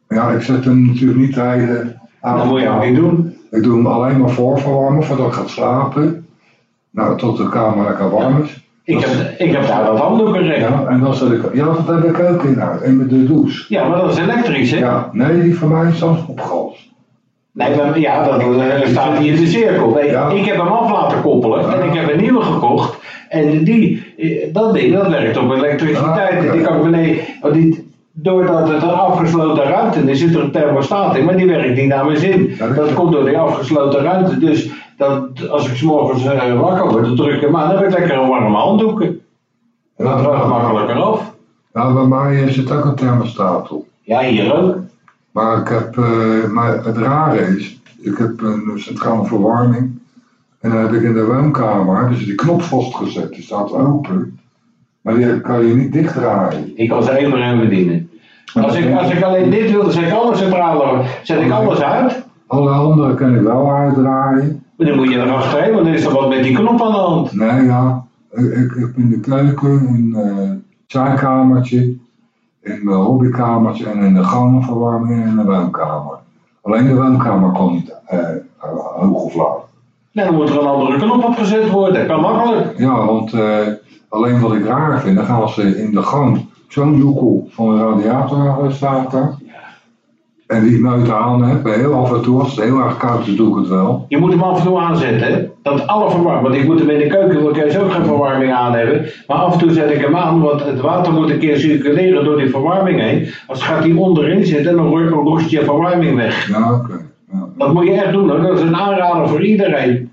ja, ik zet hem natuurlijk niet avond dat moet je ook aan. niet doen. Ik doe hem alleen maar voorverwarmen voordat ik ga slapen. Nou, tot de kamer lekker warm is. Ik heb, ik heb daar dat handdoekenrek. Ja. Ja, en dan zet ik, ja, dat heb ik ook in. En met de douche. maar dat is elektrisch, hè? Ja, nee, die van mij is zelfs op Nee, ja, dat eh, staat hier in de cirkel. Ja. Ik heb hem af laten koppelen en ik heb een nieuwe gekocht. En die, eh, dat ding, dat werkt op elektriciteit. Ah, oké. Die kan ik beneden, die, doordat het een afgesloten ruimte is, zit er een thermostaat in, maar die werkt niet naar mijn zin. Ja, dat komt door die afgesloten ruimte. Dus dat, als ik 's morgens eh, wakker word, dan druk ik hem aan, dan heb ik lekker een warme handdoeken. En dat draagt makkelijker af. Ja, bij mij zit ook een thermostaat op. Ja, hier ook. Maar ik heb, eh, maar het rare is, ik heb een centrale verwarming. En dan heb ik in de woonkamer, dus die knop vastgezet, die staat open. Maar die kan je niet dichtdraaien. Ik kan ze één maar één bedienen. Als ik, als ik alleen dit wil, dan zet ik alle centrale, zet ik alles uit. Alle andere kan ik wel uitdraaien. Maar dan moet je er achterheen, want dan is er wat met die knop aan de hand. Nee, ja, ik, ik heb in de keuken, in eh, het zijkamertje, in mijn hobbykamertje en in de gangverwarming en in de woonkamer. Alleen de woonkamer kon niet eh, hoog of laag. Nee, dan moet er een andere knop op gezet worden. Dat kan makkelijk. Ja, want eh, alleen wat ik raar vind, dan gaan ze in de gang zo'n joekel van de radiator eh, staat. En die nooit aan heb, heel af en toe, als het heel erg koud is, doe ik het wel. Je moet hem af en toe aanzetten, hè. Dat alle verwarming, want ik moet hem in de keuken, wil ik juist ook geen verwarming aan hebben. Maar af en toe zet ik hem aan, want het water moet een keer circuleren door die verwarming heen. Als gaat die onderin zitten, dan ro- roest je verwarming weg. Ja, oké. Ja. Dat moet je echt doen hoor, dat is een aanrader voor iedereen.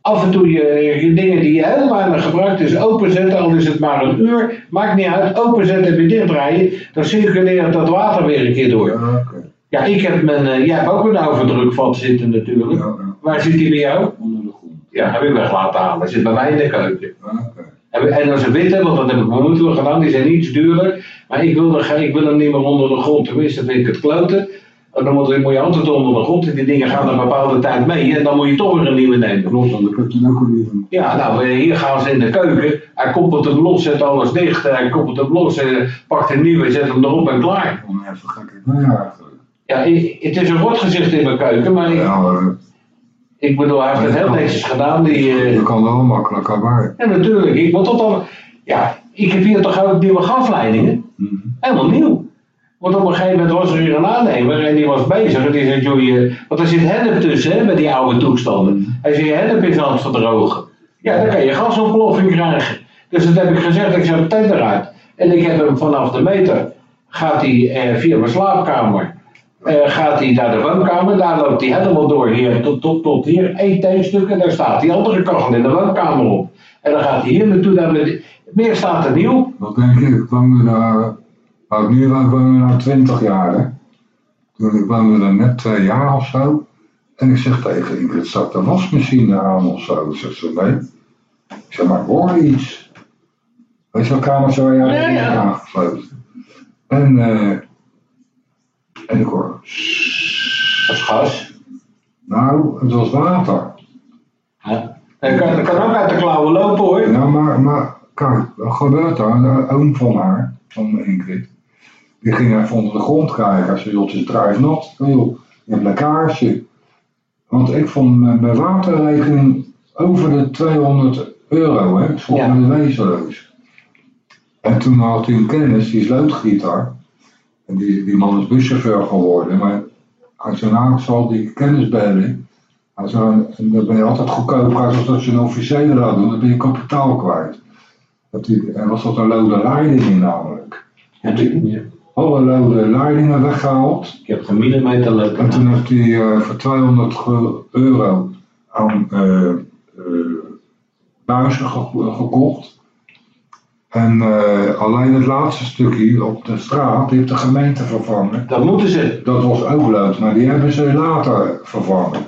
Af en toe je, je dingen die je heel weinig gebruikt, dus openzetten, al is het maar een uur, maakt niet uit, openzetten en weer dichtdraaien, dan circuleert dat water weer een keer door. Ja, oké. Ja, ik heb mijn, eh, jij hebt ook een overdrukvat zitten natuurlijk. Ja, ja. Waar zit die bij jou? Onder de grond. Ja, heb ik weg laten halen, zit bij mij in de keuken. Ja, oké. En is een witte, want dat heb ik mijn moeder gedaan, die zijn iets duurder. Maar ik wil, er, ik wil hem niet meer onder de grond, tenminste vind ik het kloten. En dan moet, dan moet je altijd onder de grond en die dingen gaan een bepaalde tijd mee en dan moet je toch weer een nieuwe nemen. Klopt, ik heb toen ook een nieuwe. Ja, nou, eh, hier gaan ze in de keuken. Hij koppelt hem los, zet alles dicht. Hij koppelt hem los, eh, pakt een nieuwe, zet hem erop en klaar. Om even gek ik ben eigenlijk. Ja, het is een rotgezicht in mijn keuken, maar ik, Ja, maar ik bedoel, hij heeft het heel netjes gedaan. Die, eh, je kan wel makkelijk aan bij. ja, natuurlijk. Ik wil tot dan, ja, ik heb hier toch ook nieuwe gasleidingen. Mhm. Helemaal nieuw. Want op een gegeven moment was er hier een aannemer en die was bezig. En die zei, joh, je, want er zit hennep tussen hè, met die oude toestanden. Hij zei, je hennep is aan het verdrogen. Ja, dan kan je gasontploffing krijgen. Dus dat heb ik gezegd, ik zet meteen eruit. En ik heb hem vanaf de meter, gaat hij eh, via mijn slaapkamer, eh, gaat hij naar de woonkamer. Daar loopt hij helemaal door hier tot, tot, tot hier, één teenstuk. En daar staat die andere kachel in de woonkamer op. En dan gaat hij hier naartoe, daar met, meer staat er nieuw. Wat denk je? Ik woonde daar, nou, ik nu woon, ik woonde daar 20 jaar, hè. Toen ik woonde daar net twee jaar of zo. En ik zeg tegen Ingrid, staat de wasmachine aan of zo? Zegt ze, nee. Ik zeg, maar ik hoor iets. Weet je wel, kamer zo jij Ja, ja. aangesloten. En, eh, en ik hoor, Dat is gas. nou, het was water. Dat kan, dat kan ook uit de klauwen lopen hoor. Ja, maar, maar kijk, wat gebeurt er? De oom van haar, van Ingrid, die ging even onder de grond kijken. Hij zei, joh, het is drijfnat. Oh, joh, je hebt lekkage. Want ik vond mijn waterrekening over de 200 euro, hè. Ik Ja. me wezenloos. En toen had hij een kennis, die is loodgieter. En die, die man is buschauffeur geworden. Maar zei, nou, ik zal die kennis bellen. Hij zei, en dan ben je altijd goedkoop, als dat je een officiële laat doen, dan ben je kapitaal kwijt. Dat die, en was dat een lode leiding in namelijk. Heb ik niet meer. Alle lode leidingen weggehaald. Ik heb geen millimeter En toen heeft hij eh, voor 200 ge- euro aan eh, buizen ge- gekocht. En eh, alleen het laatste stukje op de straat, die heeft de gemeente vervangen. Dat moeten ze. Dat was ook lood, maar die hebben ze later vervangen.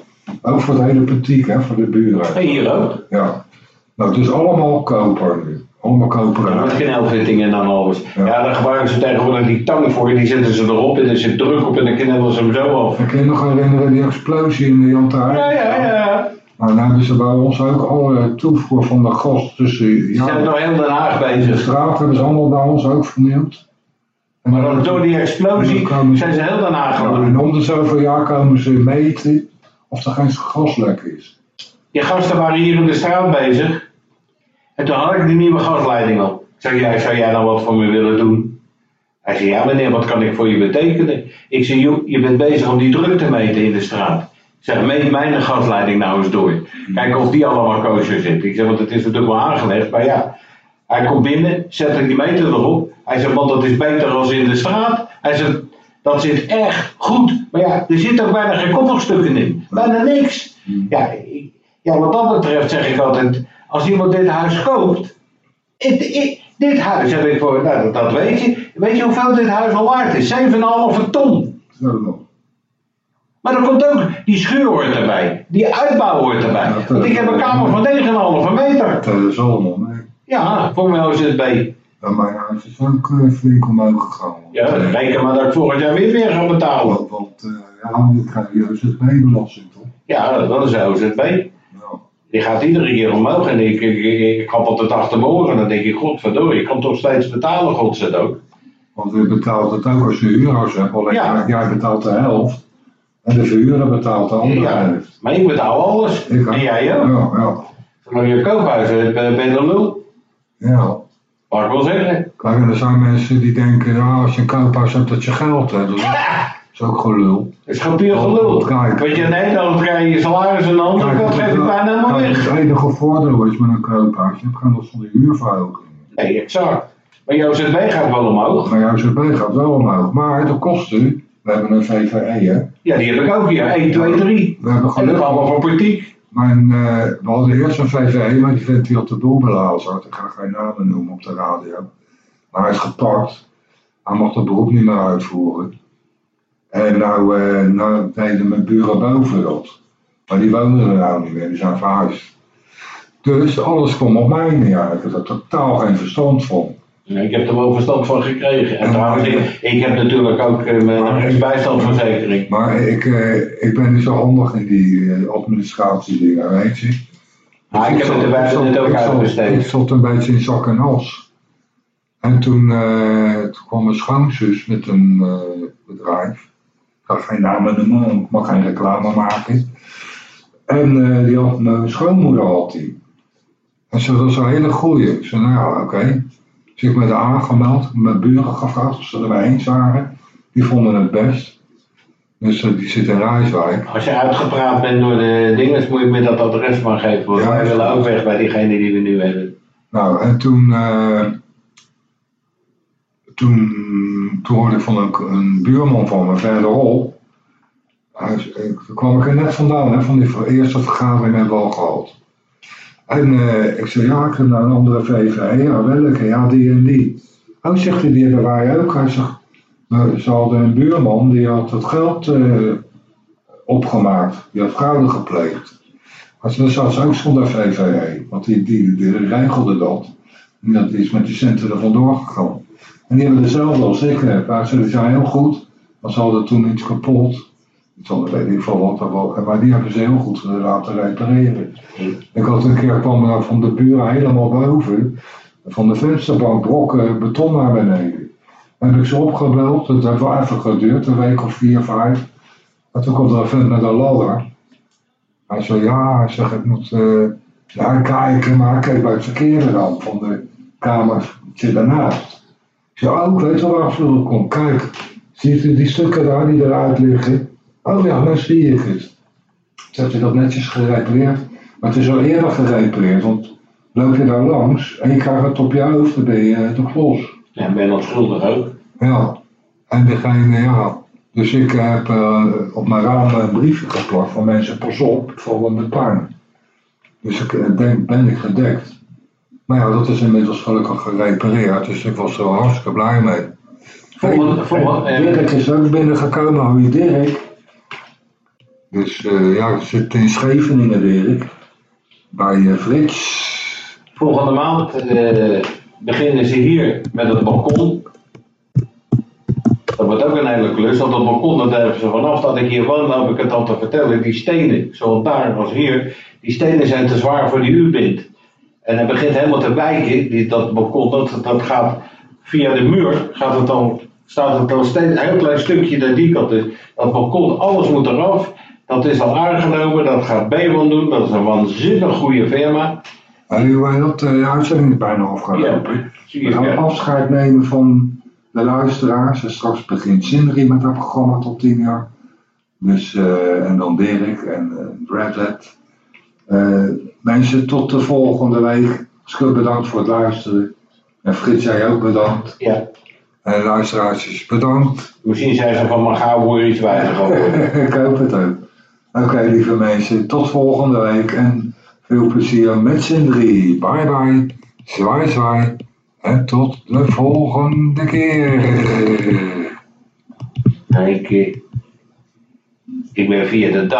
Ook voor het hele petiek, hè, voor de buren. En hier ook. Ja. Nou, het is allemaal koper nu. Allemaal koper. Met knelvittingen en dan alles. Ja. Ja, daar gebruiken ze tegenwoordig die tang voor. Die zetten ze erop en er zit druk op en dan knellen ze hem zo af. Ik kan je nog herinneren die explosie in de Jantaar. Ja, ja, ja. Nou, dan hebben ze bij ons ook alle toevoer van de gas tussen Ze zijn ja, nog heel Den Haag de bezig. straat hebben ze allemaal bij ons ook vernield. En Maar dan door die explosie zijn ze heel Den Haag Ja, en om de zoveel jaar komen ze meten of er geen gaslek is. Die gasten waren hier in de straat bezig. En toen had ik die nieuwe gasleiding al. Ik zeg, jij, zou jij nou wat voor me willen doen? Hij zei, ja meneer, wat kan ik voor je betekenen? Ik zei, je bent bezig om die druk te meten in de straat. Zeg, meet mijn gasleiding nou eens door. Kijk of die allemaal kosher zit. Ik zeg, want het is natuurlijk wel aangelegd, maar ja. Hij komt binnen, zet ik die meter erop. Hij zegt, want dat is beter als in de straat. Hij zegt, dat zit echt goed. Maar ja, er zit ook bijna geen koppelstukken in. Bijna niks. Ja, ja, wat dat betreft zeg ik altijd, als iemand dit huis koopt, dit huis heb ik voor, nou, dat, dat weet je. Weet je hoeveel dit huis al waard is? 7,5 ton. Zo nog. Maar er komt ook, die schuur hoort erbij, die uitbouw hoort erbij. Ja, Want ik heb een kamer van 9,5 meter. Dat is allemaal mee. Ja, voor mijn OZB. Ja, mijn huis is ook eh, flink omhoog gegaan. Ja, reken maar dat ik volgend jaar weer meer ga betalen. Want, want eh, ja, je krijgt juist het meebelasting toch? Ja, dat is de OZB. Ja. Die gaat iedere keer omhoog en ik, ik, ik, ik had altijd achter mijn oren. En dan denk ik, godverdorie, ik kan toch steeds betalen, godzijdank. Want je betaalt het ook als je huurhuis hebt, alleen Ja. jij betaalt de helft. En de verhuurder betaalt de andere Ja, helft. maar ik betaal alles. Ik. En jij ook. Ja, ja. Zolang je koophuis ben je de lul. ja. Mag ik wel zeggen. Kijk, en er zijn mensen die denken, ja, als je een koophuis hebt, dat je geld hebt. Dat is, ook gelul. Het is gewoon puur gelul. Kijk. Weet je, ene kant krijg je je salaris en de andere kant geef je bijna helemaal weg. het enige voordeel is met een koophuis, je hebt geen last van de huurverhoging. Nee, exact. Maar jouw ZB gaat wel omhoog. Maar jouw ZB gaat wel omhoog. Maar de kosten, we hebben een VVE, hè. Ja, die heb ik ook hier. 1, 2, 3. We hebben En dat gelukkig allemaal voor politiek. Mijn, eh, we hadden eerst een VVE, maar die had de boel belazerd. Ik ga geen namen noemen op de radio. Maar hij is gepakt. Hij mocht het beroep niet meer uitvoeren. En nou, nou deden mijn buren boven dat. Maar die wonen er nou niet meer, die zijn verhuisd. Dus alles kwam op mij neer. Ik had er totaal geen verstand van. Ik heb er wel verstand van gekregen. En trouwens, ik, ik heb natuurlijk ook eh, mijn rechtsbijstandverzekering. Maar ik, eh, ik ben niet zo handig in die eh, administratiedingen, weet je. Maar ik heb het er ook zat- Ik uitbesteed. zat een beetje in zak en as. En toen, toen kwam mijn schoonzus met een bedrijf. Ik ga geen namen noemen, ik mag geen reclame maken. En die had mijn schoonmoeder had die. En ze was een hele goeie. Ik zei, nou ja, oké. Ik ben er aangemeld, mijn buren gevraagd of ze er mee eens waren. Die vonden het best. Dus eh, die zit in Rijswijk. Als je uitgepraat bent door de dingen, moet je me dat adres maar geven. Want Ja, wij willen ook weg bij diegene die we nu hebben. Nou, en toen, eh, toen, toen hoorde ik van een, een buurman van me verderop. Hij, is- ik, daar kwam ik er net vandaan, hè, van die eerste vergadering hebben we al gehad. En eh, ik zei, ja, ik heb nou een andere VV. Ja, welke? Ja, die en die. Oh, zegt hij, die hebben wij ook. Hij zegt, "Nou, ze hadden een buurman, die had het geld eh, opgemaakt. Die had fraude gepleegd. Als dan zat ze ook zonder VVE, want die, die, die regelde dat. En dat is met die centen er vandoor gegaan. En die hebben dezelfde als ik. Maar ze zijn heel goed, maar ze hadden toen iets kapot. Anders, weet ik veel wat er. Maar die hebben ze heel goed laten repareren. Ik had een keer kwam er van de buren helemaal boven. Van de vensterbank brokken beton naar beneden. Dan heb ik ze opgebeld, dat heeft wel even geduurd, een week of vier, vijf. En toen komt er een vent met een ladder. Hij zei, ja, hij zegt, ik moet eh daar kijken, maar ik keek bij het verkeerde dan van de kamer daarnaast. Ik zei, oh, ik weet wel waar het komt. Kijk, ziet u die stukken daar die eruit liggen? Oh ja, dan zie ik het. Ze heeft dat netjes gerepareerd, maar het is al eerder gerepareerd, want loop je daar langs en je krijgt het op je hoofd, dan ben je de klos. Ja, ben nog schuldig ook. Ja, en degene, ja. Dus ik heb eh, op mijn raam een briefje geplakt van mensen, pas op, ik val in de tuin. Dus ik eh, denk, ben ik gedekt. Maar ja, dat is inmiddels gelukkig gerepareerd, dus ik was er hartstikke blij mee. Volgende, volgende, eh, Dirk is ook binnengekomen, hou je Dirk? Dus eh, ja, ik zit in Scheveningen, Dirk. Bij eh, Frits. volgende maand eh, beginnen ze hier met het balkon. Dat wordt ook een hele klus, want dat balkon, dat hebben ze vanaf dat ik hier woon, heb ik het al te vertellen, die stenen, zowel daar als hier, die stenen zijn te zwaar voor die U-bind. En het begint helemaal te wijken, die, dat balkon, dat, dat gaat via de muur, gaat het dan, staat het dan steeds een heel klein stukje naar die kant. Dat balkon, alles moet eraf. Dat is al aangenomen, dat gaat Beeman doen, dat is een waanzinnig goede firma. Hoe heet dat? Eh, De uitzending is bijna afgelopen. Zie We je gaan afscheid nemen van de luisteraars. En straks begint Sindri met dat programma tot 10 jaar. Dus, eh, en dan Dirk en uh, mensen, tot de volgende week. Schut bedankt voor het luisteren. En Frits, jij ook bedankt. Ja. En luisteraars, bedankt. Misschien zijn ze van maar gauw iets wijzer geworden. [LAUGHS] Ik hoop het ook. Oké, lieve mensen, tot volgende week. En veel plezier met Sindri. Bye bye. Zwaai, zwaai. En tot de volgende keer. Nee, ik, eh, ik ben via de dag.